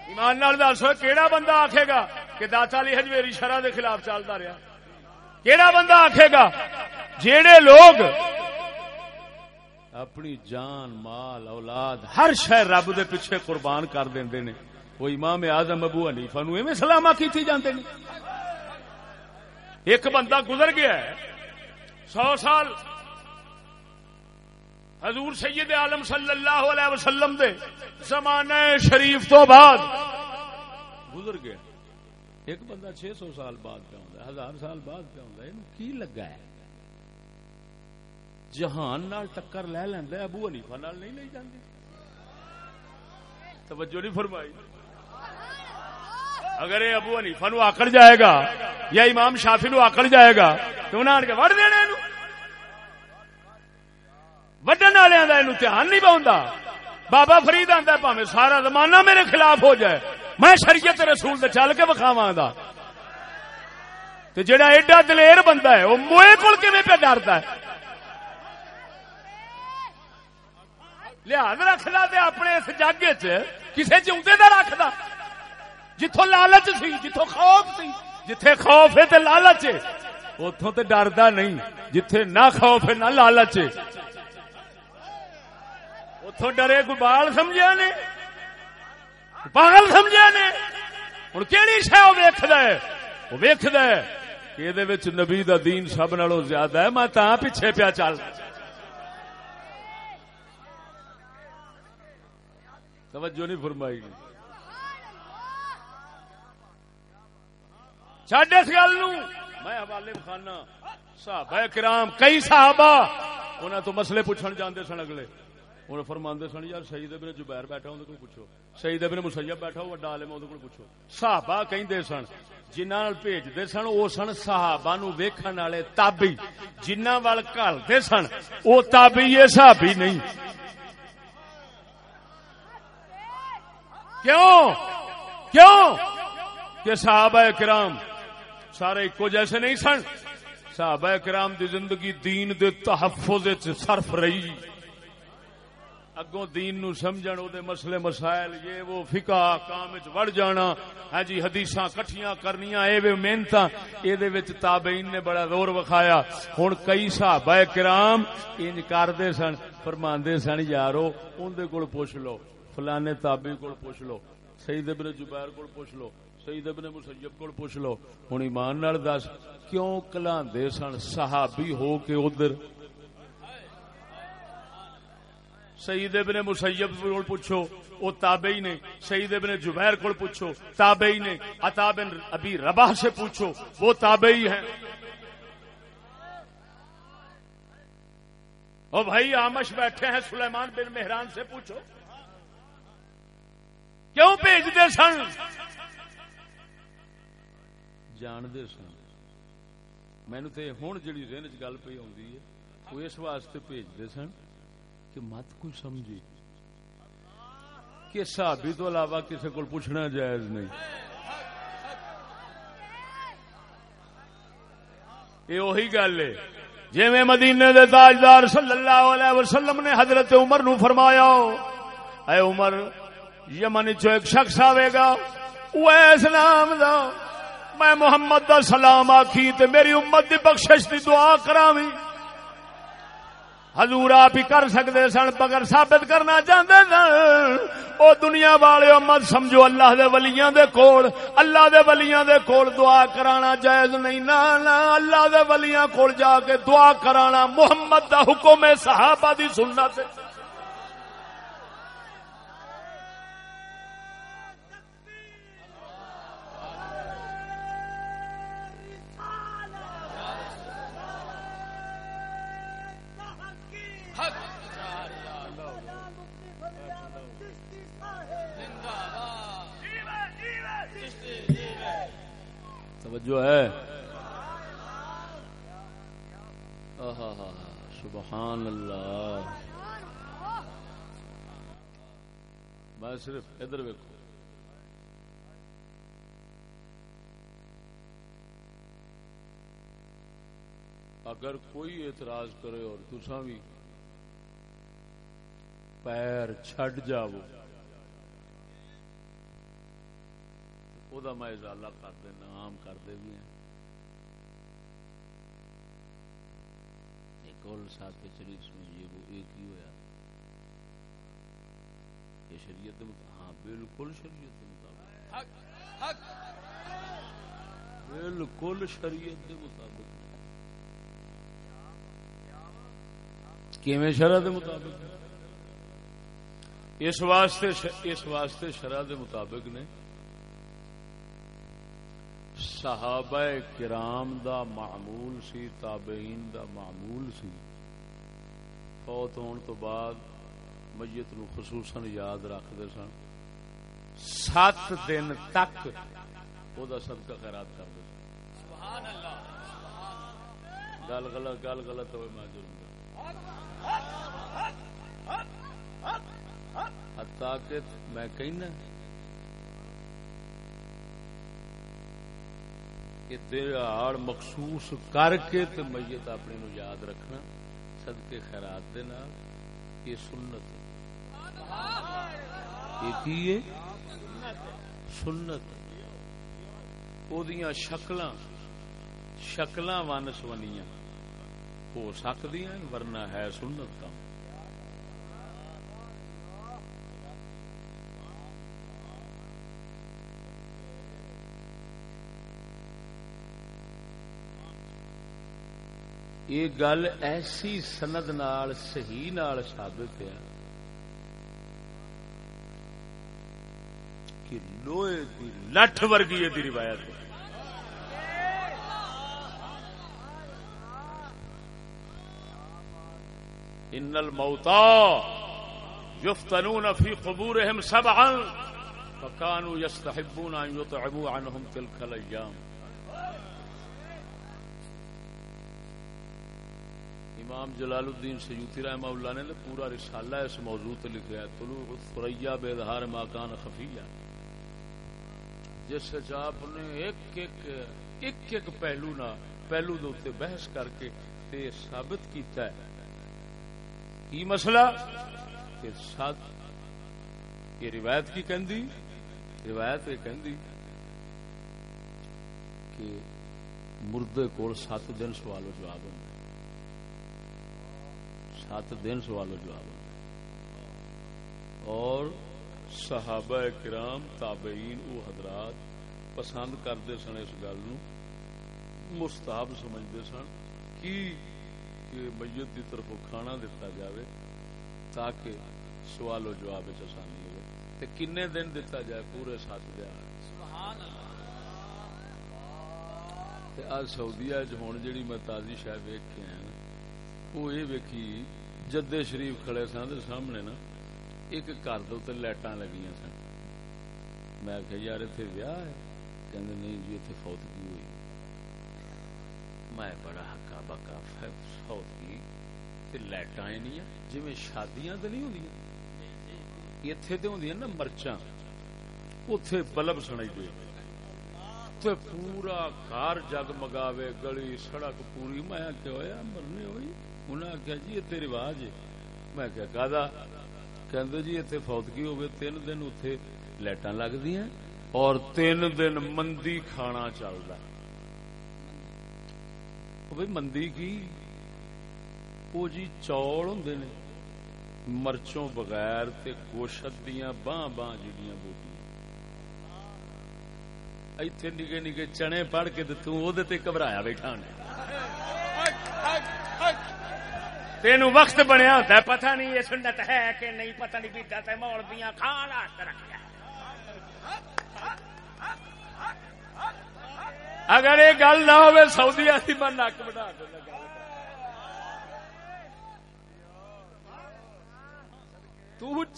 Speaker 1: ایمان نال دسو کیڑا بندہ آکھے گا کہ داتا علی حجویری شرح دے خلاف چلتا رہا کیڑا بندہ آکھے گا؟ جیڑے لوگ اپنی جان، مال، اولاد، ہر شہ رب دے پیچھے قربان کر دیں نے۔ وہ امام آزم ابو حنیفہ نو ایویں سلامہ کیتی جاندے نے۔ ایک بندہ گزر گیا ہے، سو سال۔ حضور سید عالم صلی اللہ علیہ وسلم دے زمانے شریف تو بعد گزر گیا۔ ایک بندہ چھ سو سال بعد پہ آتا ہزار سال بعد پہ آتا کی لگا ہے؟ جہان نال ٹکر لے لینا ابو حنیفہ نال نہیں لے جاندی۔ توجہ نہیں فرمائی۔ اگر یہ ابو حنیفہ نو آکڑ جائے گا یا امام شافی نو آکڑ جائے گا، تو انہیں آن کے وڑ دینا وڈن والے کا دھیان نہیں پاؤں بابا فرید آتا پاوے سارا زمانہ میرے خلاف ہو جائے۔ میں شریعت رسول دے چل کے بخاوا تو جڑا ایڈا دلیر بندہ ہے، وہ موئے کول کیون پہ ڈرتا ہے؟ لحاظ رکھنا اپنے اس جگ چ کسی چوتے کا رکھتا جتوں لالچ سی جتوں خوف سی جتھے خوف ہے تے لالچ ہے اتوں تے ڈردا نہیں جتھے نہ خوف ہے نہ لالچ ہے اتوں ڈرے کو بال سمجھا نے پاگل سمجھا نے ہوں کہڑی شہ وہ ویکد ہے وہ ویکد ہے کہ یہ نبی دا دین سب نالوں زیادہ ہے میں تا پیچھے پیا چل رہا توجہ نہیں فرمائی گئی۔ چڈ اس گل میں حوالے خانا صحابہ کرام کئی صحابہ انہوں تو مسئلے پوچھن جاندے سن اگلے۔ انہوں فرماندے سن یار سعید ابن جبیر بیٹھا اندر کو پوچھو۔ سعید ابن مسیب بیٹھا وہ ڈالے میں کو پوچھو۔ صحابہ کہیں سن جنہ بھیجتے سن وہ سن صحابہ نو ویکھن والے تابی جنہ وال گلتے سن وہ تابی یہ صحابی نہیں۔ کیوں؟ کیوں؟ کہ صحابہ کرام سارے ایک جیسے نہیں سن۔ صحابہ کرام دی زندگی دین دے تحفظ صرف رہی۔ اگوں دین نو سمجھن، او دے مسئلے مسائل، یہ وہ فقہ کام وچ وڑ جانا۔ ہاں جی حدیثاں کٹھیاں کرنیاں، اے وے محنتاں۔ اے دے وچ تابعین نے بڑا زور وکھایا۔ ہن کئی صحابہ کرام انج کردے سن، فرماندے سن، یارو اون دے کول پوچھ لو۔ فلانے تابعی کول پوچھ لو سید ابن جبیر کول پوچھ لو سید ابن مسیب کول پوچھ لو۔ ہن ایمان نال دس، کیوں کلاندے سن صحابی ہو کے ادھر؟ سعید ابن مسیب کو پوچھو وہ تابعی نے۔ سعید ابن جبیر کو پوچھو، تابعی نے۔ عطا بن ابھی ربا سے پوچھو، وہ تابعی ہیں۔ او بھائی، آمش بیٹھے ہیں، سلیمان بن مہران سے پوچھو۔ کیوں بھیجتے سن؟ جانتے سن۔ مینو تو ہوں جی ذہن چ گل پی آئی ہے، وہ اس واسطے بھیجتے سن کہ مت کوئی سمجھی کہ صحابی تو علاوہ کسی کو پوچھنا جائز نہیں۔ یہ وہی گل ہے۔ جی مدینے دے تاجدار صلی اللہ علیہ وسلم نے حضرت عمر نو فرمایا اے عمر یمن چو ایک شخص آئے گا، وہ اس نام دا، میں محمد دا سلام آخی تے میری امت دی بخشش دی دعا کراوی۔ حضور آپ ہی کر سکتے سن، مگر ثابت کرنا چاہتے سن، او دنیا والے مت سمجھو اللہ دے ولیاں دے کول، اللہ دے ولیاں دے کول دعا کرانا جائز نہیں۔ نا نا اللہ دے ولیاں کول جا کے دعا کرانا محمد دا حکم صحابہ دی سنت ہے۔ سبحان اللہ۔ میں صرف ادھر ویکو اگر کوئی اعتراض کرے اور تسا بھی پیر چھڈ جاؤ وہ میں ازالہ کر دینا، عام کرتے بھی ہیں کل ساتھ کے شریف سمجھیے وہ ایک ہی ہوا یہ شریعت ہاں بالکل شریعت مطابق۔ بالکل شریعت کے مطابق۔ کیویں شرح کے مطابق؟ اس واسطے اس واسطے شرح کے مطابق نے صحابہ کرام دا معمول سی تابعین دا معمول سی۔ فوت ہون تو بعد میت نو خصوصاً یاد رکھتے سن۔ سات دن تک وہ صدقہ خیرات کرتے سن۔ گل غلط گل غلط ہوئے میں ضرور حتیٰ کہ میں کہنا کہ دہاڑ مخصوص کر کے تو میت اپنے نو یاد رکھنا، صدقے خیرات دے نال، یہ سنت یہ سنت۔ شکل شکل ون سونیاں ہو سکتی ورنہ ہے سنت کا یہ گل ایسی سند نال، صحیح نال ثابت ہے کہ لوہے دی لٹھ ورگی دی روایت ان الموتا يفتنون في قبورهم سبعا فكانوا يستحبون ان يطعموا عنهم تلك الايام امام جلال الدین سیوتی رحمہ اللہ نے پورا رسالہ اس موضوع تے لکھا ہے، طلوع الثریا بے اظہار ما کان خفیہ۔ جس آپ نے ایک ایک ایک ایک پہلو نہ پہلو دے بحث کر کے تے ثابت کیتا ہے۔ کی مسئلہ؟ کہ سات یہ روایت کی کہندی؟ روایت یہ کہندی کہ مردے کول سات دن سوال و جواب ہوں سات دن سوال و جواب اور صحابہ کرام، تابعین او حضرات پسند کرتے سن اس گل مستحب سمجھتے سن کی کہ میت کی طرف کھانا دتا جاوے تاکہ سوال و جواب آسانی ہو کنے دن دتا جائے پورے سات دیا آج سعودیا ہوں جی میں تازی شاید ویک کے آیا وہ یہ ویکھی جدے شریف کھڑے سن سامنے نا، ایک گھر دے لائٹاں لگی سن۔ میں آخیا یار اتنے ویاہ ہے؟ کہ نہیں جی اتنے فوتگی ہوئی۔ میں بڑا ہکا بکا فوتگی لائٹاں نہیں جی شادیاں تو نہیں ہوں اتے تو ہوں نا مرچاں۔ اتے بلب سنائی دے۔ پورا گھر جگ مگاوے گلی، سڑک پوری۔ میں کیا ہوا مرنے ہوئی؟ انہیں آخیا جی اتنے رواج میں کیا کہا کہ جی اتنے فوتگی ہوگی تین دن اتے لائٹاں لگتی ہیں اور تین دن مندی کھانا چلتا بھائی مندی کی؟ وہ جی چوڑ ہوں نے، مرچوں بغیر تے گوشت دیا باہ باہ جڑیاں بوٹیاں۔ اتنے نگے نگے چنے پڑھ کے تو گھبرایا بیٹھا نے تین وقت بنیا ہوتا ہے، پتہ نہیں یہ سنت ہے کہ نہیں، پتہ نہیں پیتا تے مول دیا کھان رکھا اگر یہ گل نہ ہو سعودی آتی میں نک بڑھا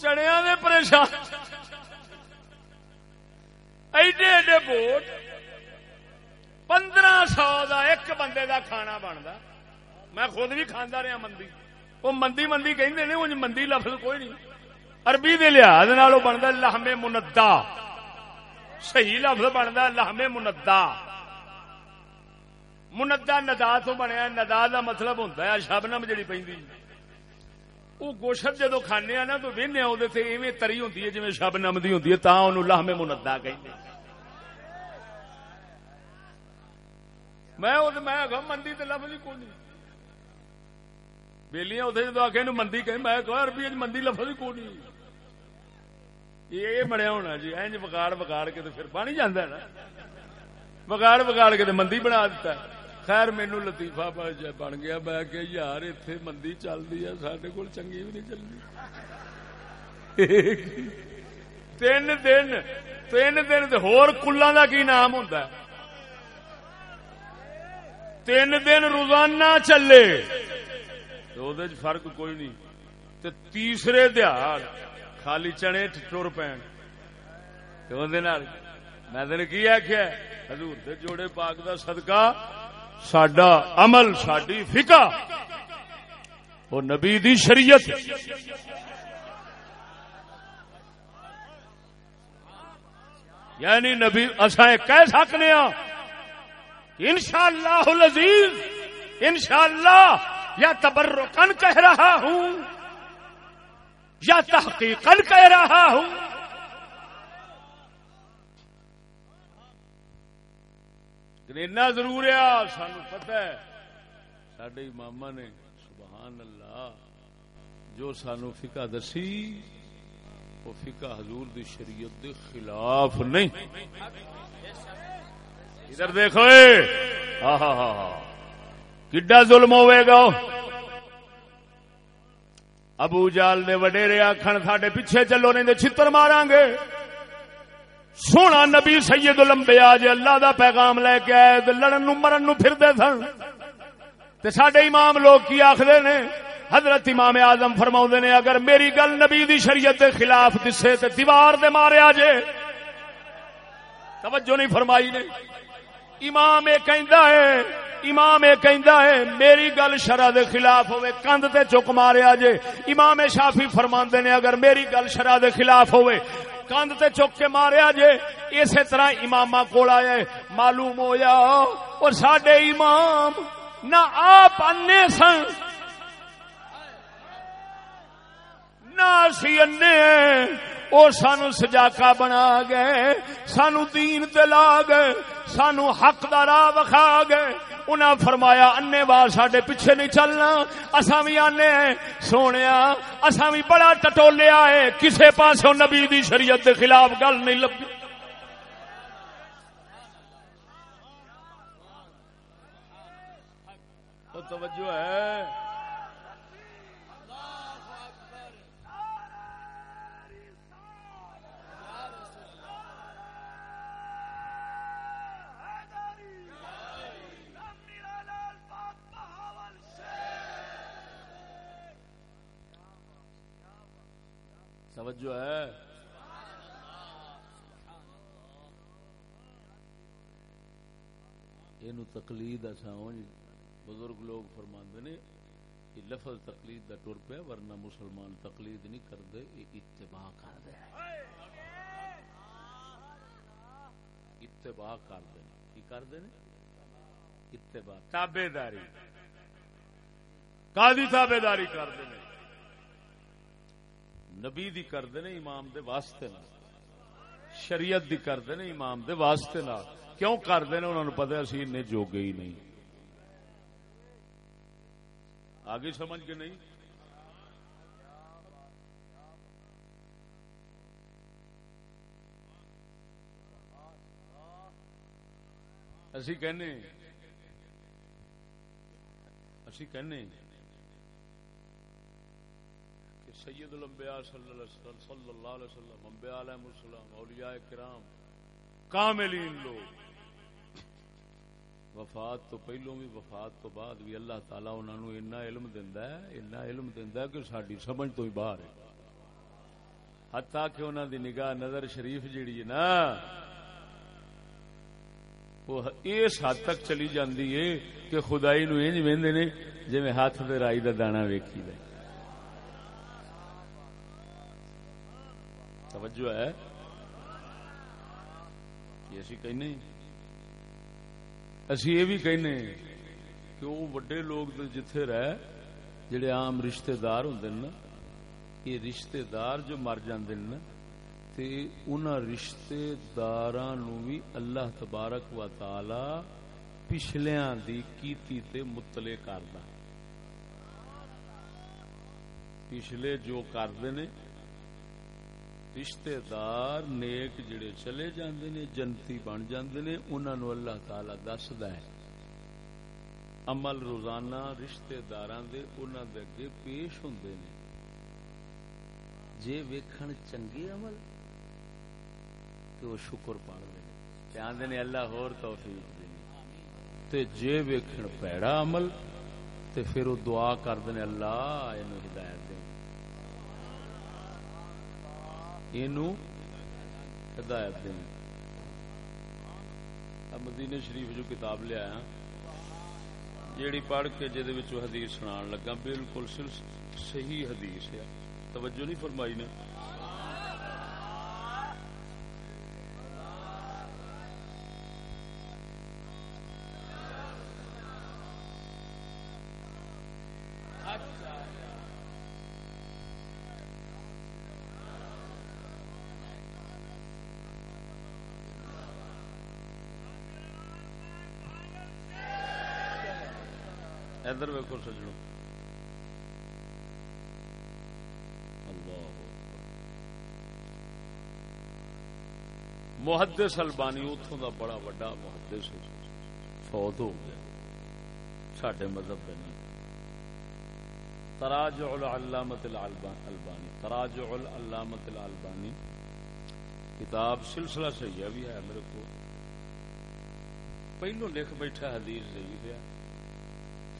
Speaker 1: تڑیا نے پریشان۔ ایڈے ایڈے بوٹ، پندرہ سو دا ایک بندے دا کھانا بنتا میں خود بھی کھانا رہا مندی۔ وہ مندی مندی کہ جی مندی لفظ کوئی نہیں۔ اربی دے لحاظ بنتا لہمے مندا۔ صحیح لفظ بنتا لہمے مندا۔ مندا ندا تو بنیا ندا کا مطلب ہوتا ہے شبنم جی پہ وہ گوشت جدو کھانے نا، تو وہنے وہ ایویں تری ہوں جی شبنم کی ہوں تا لہمے مندا کہ میں مندی تو لفظ ہی کون نہیں۔ بےلیاں اتنے جدو آخ مندی کہ میں کہ اربی مندی لفظ ہی کون یہ بنیا ہونا جی اینج بگاڑ بگاڑ کے پھر بن جانا نا بگاڑ بگاڑ کے مندی بنا دیتا خیر مینو لطیفہ بن گیا میں کہ یار اتے مندی چلتی ہے سڈے کول چنگی بھی نہیں چلتی تین دن تین دن ہور کلا کا کی نام ہوں تین دن روزانہ چلے فرق کوئی نہیں۔ تے تیسرے دیہات خالی چنے ٹر پین۔ میں تین کی آخیا حضور دے جوڑے پاک دا صدقہ سڈا عمل ساری فکا وہ نبی دی شریعت۔ یعنی نبی اصا کہہ سکنے ہاں ان شاء اللہ ان شاء اللہ یا تبرکن کہہ رہا ہوں، یا تحقیقن کہہ رہا ہوں۔ اتنا ضرور ہے سان پتا ہے سڈے ماما نے، سبحان اللہ، جو سانو فکا دسی، وہ فکا حضور دی شریعت دے خلاف نہیں۔ ادھر دیکھو ہاں ہاں ہاں ہاں کڈا ظلم ہوئے گا ابو جال نے وڈیرے آخر ساڈے پیچھے چلو نہیں تو چھتر مارا گے سونا نبی سید الانبیاء جے اللہ دا پیغام لے کے آئے لڑن نو مرن نو پھر دے سن تے ساڈے امام لوگ کی آخر نے حضرت امام آزم فرما نے اگر میری گل نبی دی شریعت دے خلاف دسے تے دیوار دے مارے آجے توجہ نہیں فرمائی نے امام یہ کہندا ہے، امام یہ کہندا ہے، میری گل شرع دے خلاف ہوئے کند تے چک ماریا جے۔ امام شافی فرماندے نے، اگر میری گل شرع دے خلاف ہوئے کند تے چک کے ماریا جے، اسی طرح امام کو آیا معلوم ہو اور سڈے امام نہ آپ انے سن، نہ سی انے۔ اور سانو سجاکا بنا گئے، سانو دین دلا گئے سانو حق دا راہ وکھا گئے۔ انہاں فرمایا انے وار ساڈے پیچھے نہیں چلنا۔ اساں بھی آنے ہیں۔ سونیا، اساں بھی بڑا ٹٹولیا ہے۔ کسے پاسوں نبی دی شریعت دے خلاف گل نہیں لگی توجہ ہے۔ توجہ ہے۔ یہ تقلید اچھا بزرگ لوگ فرما نے یہ لفظ تقلید کا ٹر پیا، ورنہ مسلمان تقلید نہیں کرتے، یہ اتباع کر اتباع کرتے کی کرتے اتباع۔ تابے داری کا تابے داری کرتے ہیں۔ نبی دی کردے نے امام دے واسطے نہ شریعت دی کردے نے امام دے واسطے نہ کیوں کردے نے انہوں نے پتا اسی ان جوگے ہی نہیں۔ آگے سمجھ کے نہیں؟ اسی کہنے اسی کہنے سید الانبیاء صلی اللہ علیہ وسلم انبیاء علیہ السلام، اولیاء کرام، کاملین لوگ۔ وفات تو پہلو بھی، وفات تو بعد بھی اللہ تعالی انہوں نے اتنا علم دینا ہے، اتنا علم دینا ہے کہ ساری سمجھ تو ہی باہر ہے۔ حتیٰ کہ انہوں دی نگاہ نظر شریف جیڑی ہے نا، وہ اس حد تک چلی جاندی ہے کہ خدائی نو انج ویندے نے، جویں ہاتھ دے رائی دا دانا ویکھی دے توجہ ہے۔ کہ اسی کہنے اسی یہ بھی کہنے کہ وہ وڈے لوگ جتھے رہ جڑے عام رشتہ دار ہوں نا یہ رشتہ دار جو مر جاندے نا تے انہاں رشتہ داراں نو بھی اللہ تبارک و تعالی پچھلیاں دی کیتی تے مطلع کردا پچھلے جو کردے نے رشتے دار نیک جڑے چلے جاندے نے، جنتی بن جاندے نے، انہاں نو اللہ تعالی دسدا ہے۔ عمل روزانہ رشتے داراں دے، انہاں دے اگے پیش ہوندے نے۔ جے ویکھن چنگے عمل تو وہ شکر پڑ دے تے آندے نے اللہ ہور توفیق دے تے جے ویکھن پیڑا عمل، تے پھر وہ دعا کردے نے، اللہ اینو ہدایت دے۔ ہدایت دیں۔ مدینے شریف جو کتاب لیا جیڑی پڑھ کے جہد حدیث سنا لگا، بالکل صحیح حدیث ہے۔ توجہ نہیں فرمائی نے؟ ادھر ویکو سجڑوں محدث البانی اتوں دا بڑا وڈا محدث فوت ہو گیا۔ سڈے مذہب کا نہیں تراج العلامت البانی۔ تراج العلامت البانی کتاب سلسلہ سیاح بھی ہے میرے کو۔ پہلو لکھ بیٹھا حدیث صحیح پیا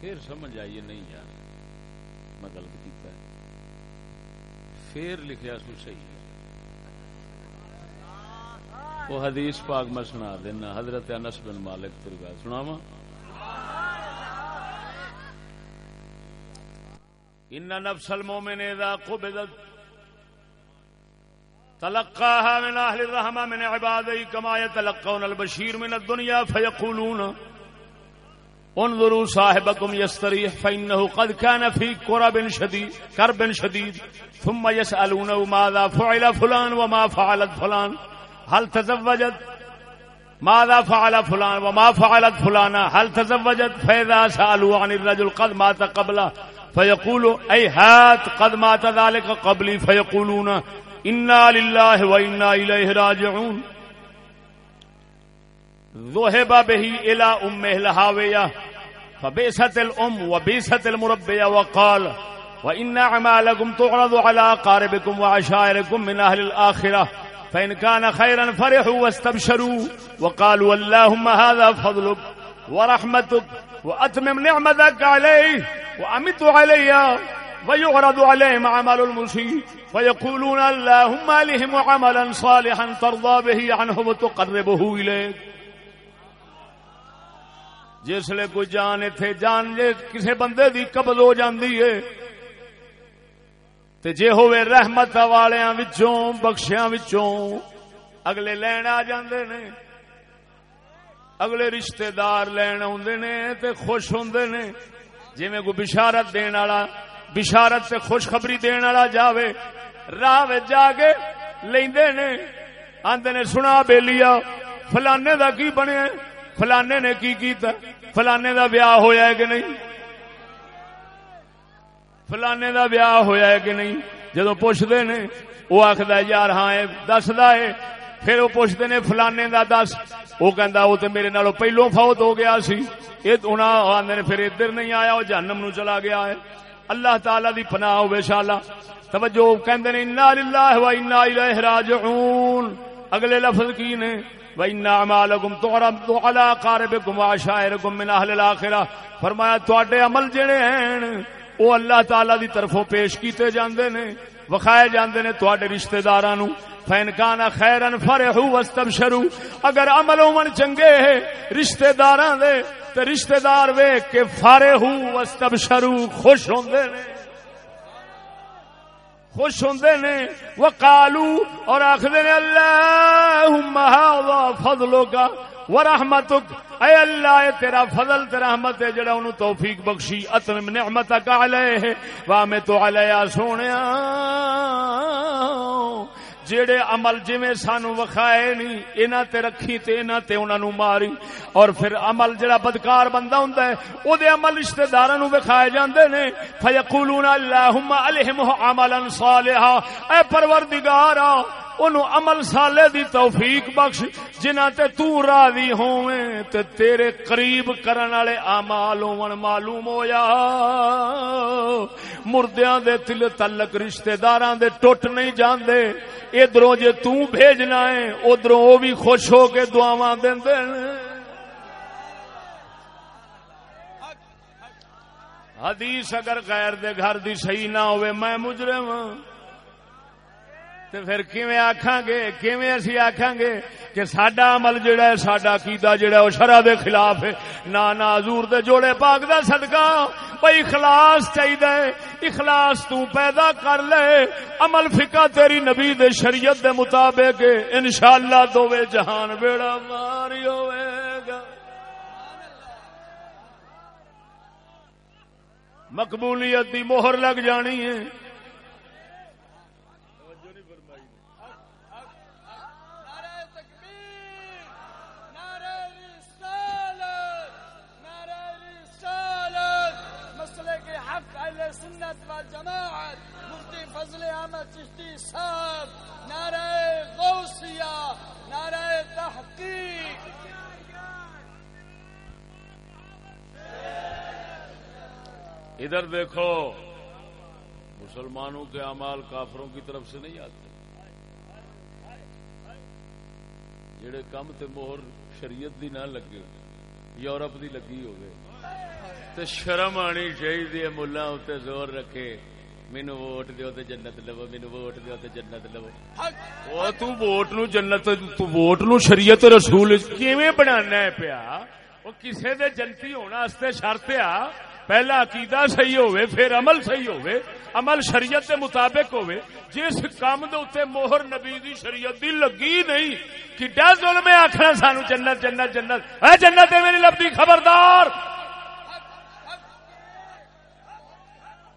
Speaker 1: پھر سمجھ آئیے نہیں یار میں غلط کیتا ہے۔ پھر لکھیا سو صحیح وہ حدیث پاک میں سنا دینا۔ حضرت انس بن مالک تر گا سنا وا ان نفس المؤمن اذا قبضت تلقاها من اهل الرحمه من عباده كما يتلقون البشير من الدنيا فيقولون انظروا صاحبكم يستريح فانه قد كان في كرب شديد كرب شديد ثم يسالونه ماذا فعل فلان وما فعلت فلان۔ هل تزوجت؟ ماذا فعل فلان وما فعلت فلانا؟ هل تزوجت؟ فاذا سالوا عن الرجل قد مات قبله، فيقول اي هات قد مات ذلك قبلي، فيقولون انا لله وانا اليه راجعون۔ ذهب به الى امه الهاويه فبئست الام وبئست المربيه وقال وان اعمالكم تعرض على اقاربكم وعشائركم من اهل الاخره فان كان خيرا فرحوا واستبشروا وقالوا اللهم هذا فضلك ورحمتك واتمم نعمتك عليه وامت علي ويعرض عليهم عمل المسيء فيقولون اللهم لهم عملا صالحا ترضى به عنه وتقربه اليك جس لے کوئی جان اتنے جان جے کسے بندے دی قبض ہو جاندی ہے۔ تے جے ہوئے رحمت والیاں وچوں، بخشیاں وچوں، اگلے لین آ جاندے نے۔ اگلے رشتہ دار لین آدھے نے تے خوش ہوندے نے۔ جی میں کوئی بشارت دین والا بشارت تے خوشخبری دین والا جاوے، راہ جا کے لیندے نے۔ آندے نے، سنا بیلیا فلانے دا کی بنیا؟ فلانے نے کی کیتا؟ فلانے دا بیاہ ہویا ہے کہ نہیں؟ فلانے دا بیاہ ہویا ہے کہ نہیں؟ جدو پوچھتے نے وہ آخد یار ہاں دسدا ہے۔ پھر وہ پوچھتے نے، فلانے دا دس۔ وہ کہندا وہ تے میرے نالوں پہلو فوت ہو گیا سی۔ یہ انہاں آندے نے، پھر ادھر نہیں آیا وہ جہنم نو چلا گیا ہے۔ اللہ تعالی دی پناہ ہوے شالا توجہ، کہندے نے، انا للہ و انا الیہ راجعون۔ اگلے لفظ کی نے؟ وَإِنَّ تُعْرَضُ قَارِبِكُمْ وَعَشَائِرِكُمْ مِنْ أَهْلِ الْآخِرَةِ فرمایا تواڈے عمل جڑے ہیں او اللہ تعالی دی طرفوں پیش کیتے جاندے نے وکھائے جاندے نے تواڈے رشتہ داراں نو فین کانا خیرن فرحو واستبشروا، اگر عمل ہون چنگے ہے رشتہ داراں دے، تے رشتہ دار ویکھ کے فرحو واستبشروا، خوش ہوندے نے. خوش ہوندے نے، وقالو، اور آخر نے، اللہم ہاضا فضلو کا ورحمتک اے اللہ، اے تیرا فضل، تیرا رحمت ہے، جڑا انہوں توفیق بخشی۔ اتم نعمتک علیہ۔ وامے تو علیہ سونیا۔ جیڑے عمل جویں سانو وکھائے نہیں انہاں تے رکھی تے انہاں تے انہاں نو ماری۔ اور پھر عمل جڑا بدکار بندہ ہوندا ہے، او دے عمل رشتہ داراں نو وکھائے جاندے نے۔ فیقولون اللهم الہمہ عملا صالحا۔ اے پروردگارا اونو عمل سالے دی توفیق بخش، جنہ تے تو راضی ہوویں تے تیرے قریب کرن والے اعمال ہون معلوم ہویا۔ مردیاں دے دل تعلق، رشتہ داراں دے ٹوٹ نہیں جاندے۔ ادھروں جے تو بھیجنا ہے، ادھروں او بھی خوش ہو کے دعاواں دیندے نے حدیث اگر غیر دے گھر دی صحیح نہ ہوئے میں مجرم ہوں تے پھر کیویں آکھاں گے کیویں اسی آکھاں گے کہ ساڈا عمل جڑا ہے ساڈا کیدا جڑا ہے او شرع دے خلاف ہے نا نا حضور دے جوڑے پاک دا صدقہ بھئی اخلاص چاہیے اخلاص تو پیدا کر لے عمل فقہ تیری نبی دے شریعت دے مطابق انشاءاللہ دووے جہان بیڑا ماری ہوے گا مقبولیت دی مہر لگ جانی ہے ادھر دیکھو۔ مسلمانوں کے اعمال کافروں کی طرف سے نہیں آتے۔ جڑے کم تے مہر شریعت دی نہ لگے، یورپ دی لگی ہوگی تے شرم آنی چاہیے ملا اتنے زور رکھے۔ مینو ووٹ دیو تے جنت لو مینو ووٹ دیو تے جنت لو۔ وہ تو ووٹ نو جنت، تو ووٹ نو شریعت رسول کیویں بنانا ہے پیا؟ وہ کسے دے جنتی ہونا واسطے شرط آ۔ پہلا عقیدہ صحیح ہوئے، پھر عمل صحیح ہوئے، عمل شریعت دے مطابق ہوئے۔ جس کام دے اتنے موہر نبی دی شریعت دی لگی نہیں، کڈا ظلم ہے؟ آخر سانو جنت جنت جنت۔ اے جنت میری لبی خبردار۔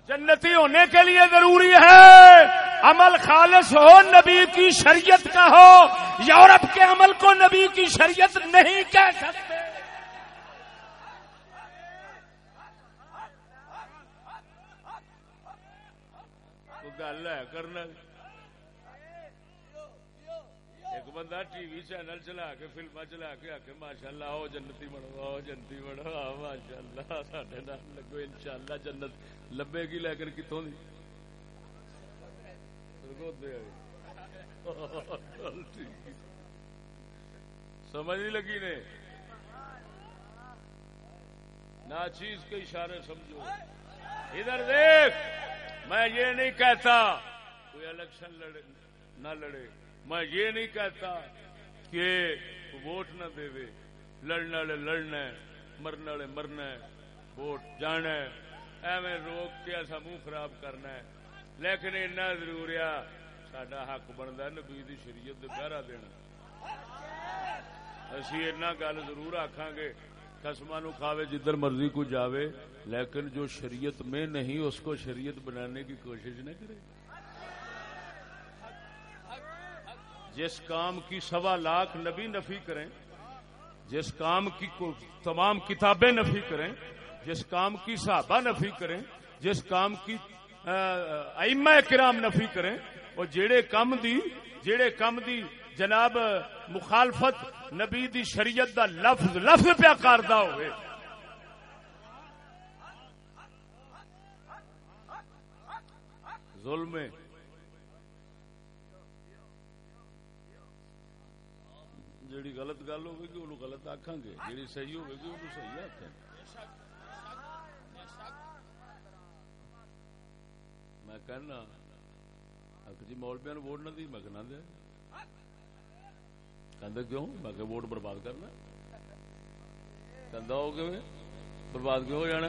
Speaker 1: جنتی ہونے کے لیے ضروری ہے۔ عمل خالص ہو، نبی کی شریعت کا ہو۔ یورپ کے عمل کو نبی کی شریعت نہیں کہہ سکتے۔ گل ہے کرنا۔ ایک بندہ ٹی وی چینل چلا کے فلما چلا کے آ کے ماشاء اللہ آؤ جنتی بڑو آؤ جنتی بڑو آ ماشاء اللہ سڈے نام لگو ان شاء اللہ جنت لبے گی، لیکن کتوں کی سمجھ نہیں لگی نے؟ نہ چیز کے اشارے سمجھو۔ ادھر دیکھ۔ میں یہ نہیں کہتا کوئی الیکشن لڑے نہ لڑے۔ میں یہ نہیں کہتا کہ ووٹ نہ دے۔ لڑنے والے لڑنا مرنے والے مرنا ووٹ جانا ایویں روک کے ایسا منہ خراب کرنا ہے۔ لیکن اتنا ضرور آ سڈا حق بنتا نبی دی شریعت پہرا دینا اسی ایسا گل ضرور آخان گے قسم نو کھاوے جدھر مرضی کو جاوے۔ لیکن جو شریعت میں نہیں، اس کو شریعت بنانے کی کوشش نہ کرے۔ جس کام کی سوا لاکھ نبی نفی کریں، جس کام کی تمام کتابیں نفی کریں، جس کام کی صحابہ نفی کریں، جس کام کی ائمہ کرام نفی کریں اور جیڑے کم دی، جیڑے کم دی جناب مخالفت نبی دی شریعت دا لفظ لفظ پیا کردہ ہوئے۔ ظلم جیڑی غلط گل ہوگی گی انہوں غلط آخان گے۔ جیڑی صحیح ہوگی گی انہوں صحیح آخان میں کہنا جی مولبیا نے ووٹ نہ دی میں کہنا دیا۔ کہ کیوں؟ میں کہ ووٹ برباد کرنا۔ کہ ہو کہ برباد کیوں ہو جانا؟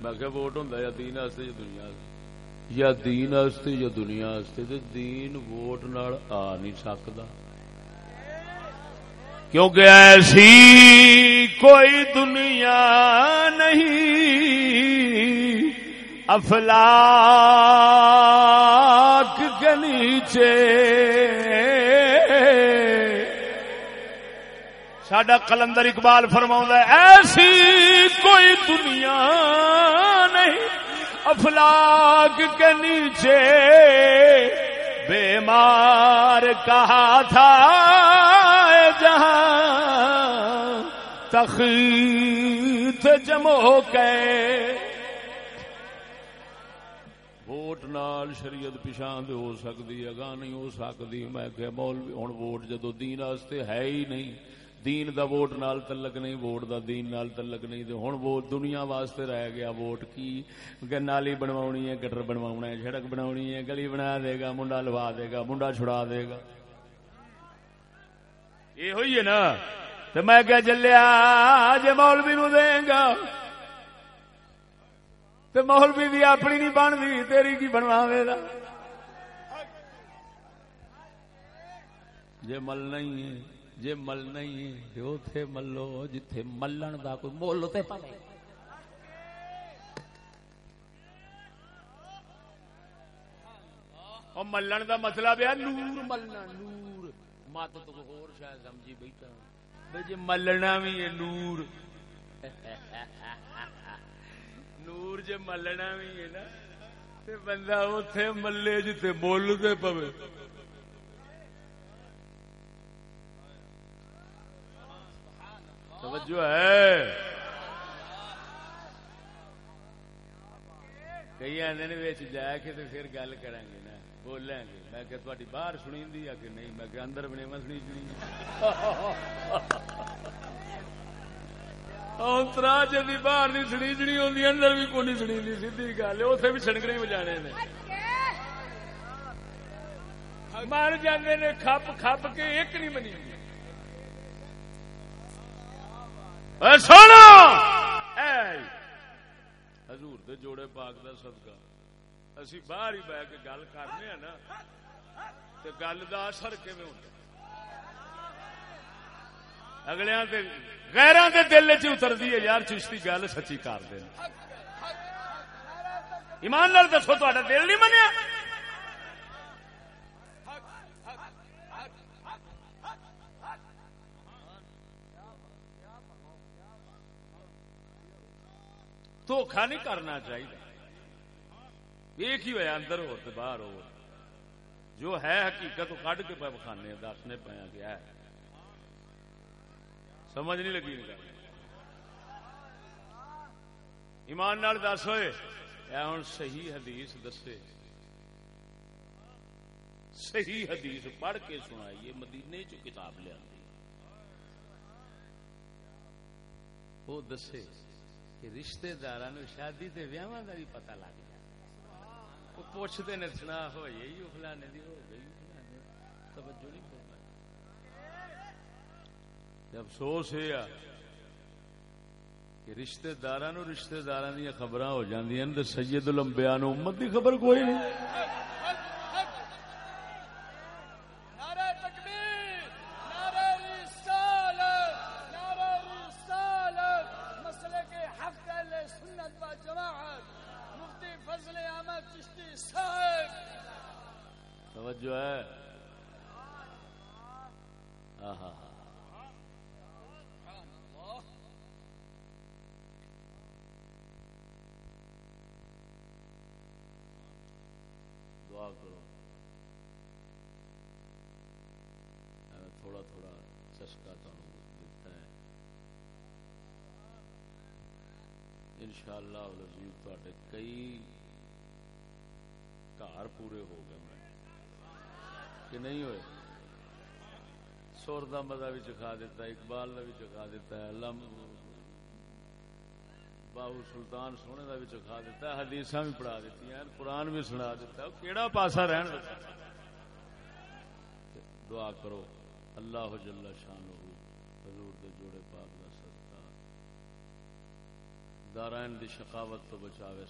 Speaker 1: میں کہ ووٹ ہوں یا دین یا دنیا یا دین یا دنیا دین ووٹ نال آ نہیں سکتا۔ کیونکہ ایسی کوئی دنیا نہیں۔ افلاک کے نیچے۔ سڈا کلندر اقبال فرما ایسی کوئی دنیا نہیں۔ افلاک کے نیچے بیمار کہا تھا جہاں تخت جمو کے۔ ووٹ نال شریعت پچھان ہو سکتی اگاں نہیں ہو سکتی میں کہ مولوی ہوں ووٹ جدو دین ہے ہی نہیں۔ دین دا ووٹ نال تلک نہیں، ووٹ دا دین نال تلک نہیں ہوں ووٹ دنیا واسطے رہ گیا ووٹ کی؟ نالی بنوانی ہے، گٹر بنوا ہے سڑک بنا ہے، گلی بنا دے گا، منڈا لوا دے گا، منڈا چھڑا دے گا۔ یہ ہوئی ہے نا؟ تو میں کیا چلیا جی مولوی نو دے گا۔ تو مولوی بھی اپنی نہیں بنتی، تیری کی بنوا گا؟ جی مل نہیں ہے۔ جی مل نہیں ہے اتے ملو جتھے ملن دا کوئی مول تے پے ملن دا مطلب ہے نور۔ ملنا نور۔ مت تو ہور شاید سمجھی بیٹھا۔ بھائی جی ملنا بھی ہے نور۔ نور جی ملنا بھی ہے نا تے بندہ اتے ملے جتے مول تے پوے۔ توجہ ہے۔ کئی آدھے بچ جا کے تو پھر گل کریں گے نا بولیں گے میں کہ تھوڑی باہر سنی دی؟ آ کہ نہیں، میں کہ اندر بنے سنی سنی۔ اترا جی باہر نہیں سنی جنی ہوتی اندر بھی کونی سنی دی؟ سیدھی گل اتنے بھی چھڑکنے بجانے نے۔ مر جاندے نے کھپ کھپ کے، ایک نہیں بنی اے سونا! اے حضور دے جوڑے پاک دا صدقہ۔ اسی باہر ہی بہ کے گل کرنے ہیں نا۔ تے گل دا اثر کیویں ہوندا اگلیاں تے غیراں دے دل وچ اتردی ہے، یار چشتی گل سچی کر دین ایمان نال دسو، تہاڈا دل نہیں منیا؟ دھوکھا نہیں کرنا چاہیے۔ ایک ہی ہوا اندر ہو تو باہر ہو جو ہے حقیقت وہ کڈ کے پہ بخانے دسنے پہ گیا ہے۔ سمجھ نہیں لگی نہیں ایمان نال دس ہوئے۔ اے ہوں صحیح حدیث دسے۔ صحیح حدیث پڑھ کے سنائیے، مدینے چ کتاب لیا وہ دسے۔ کہ رشتے دار شادی کے ویاہ کا بھی پتا لگ گیا وہ پوچھتے نے سنا، ہو، یہی فلانے دی، ہو گئی توجہ نہیں کرنا افسوس یہ کہ رشتے دار رشتے دار دیا خبر ہو جاندی سید الانبیاء نو امت دی خبر کوئی نہیں۔ ان شاء اللہ تے کئی گھر پورے ہو گئے میں۔ کہ نہیں ہوئے؟ سور کا مزہ بھی چکھا دیتا ہے اقبال کا بھی چکھا دیتا ہے اللہ باہو سلطان سونے کا بھی چکھا دیتا ہے حدیث بھی پڑھا دیتی ہیں، قرآن بھی سنا دیتا۔ ہے کیڑا پاسا رہن دعا کرو، اللہ جل شان حضور دے جوڑے پاک کا دارائن دی شقاوت تو بچاوے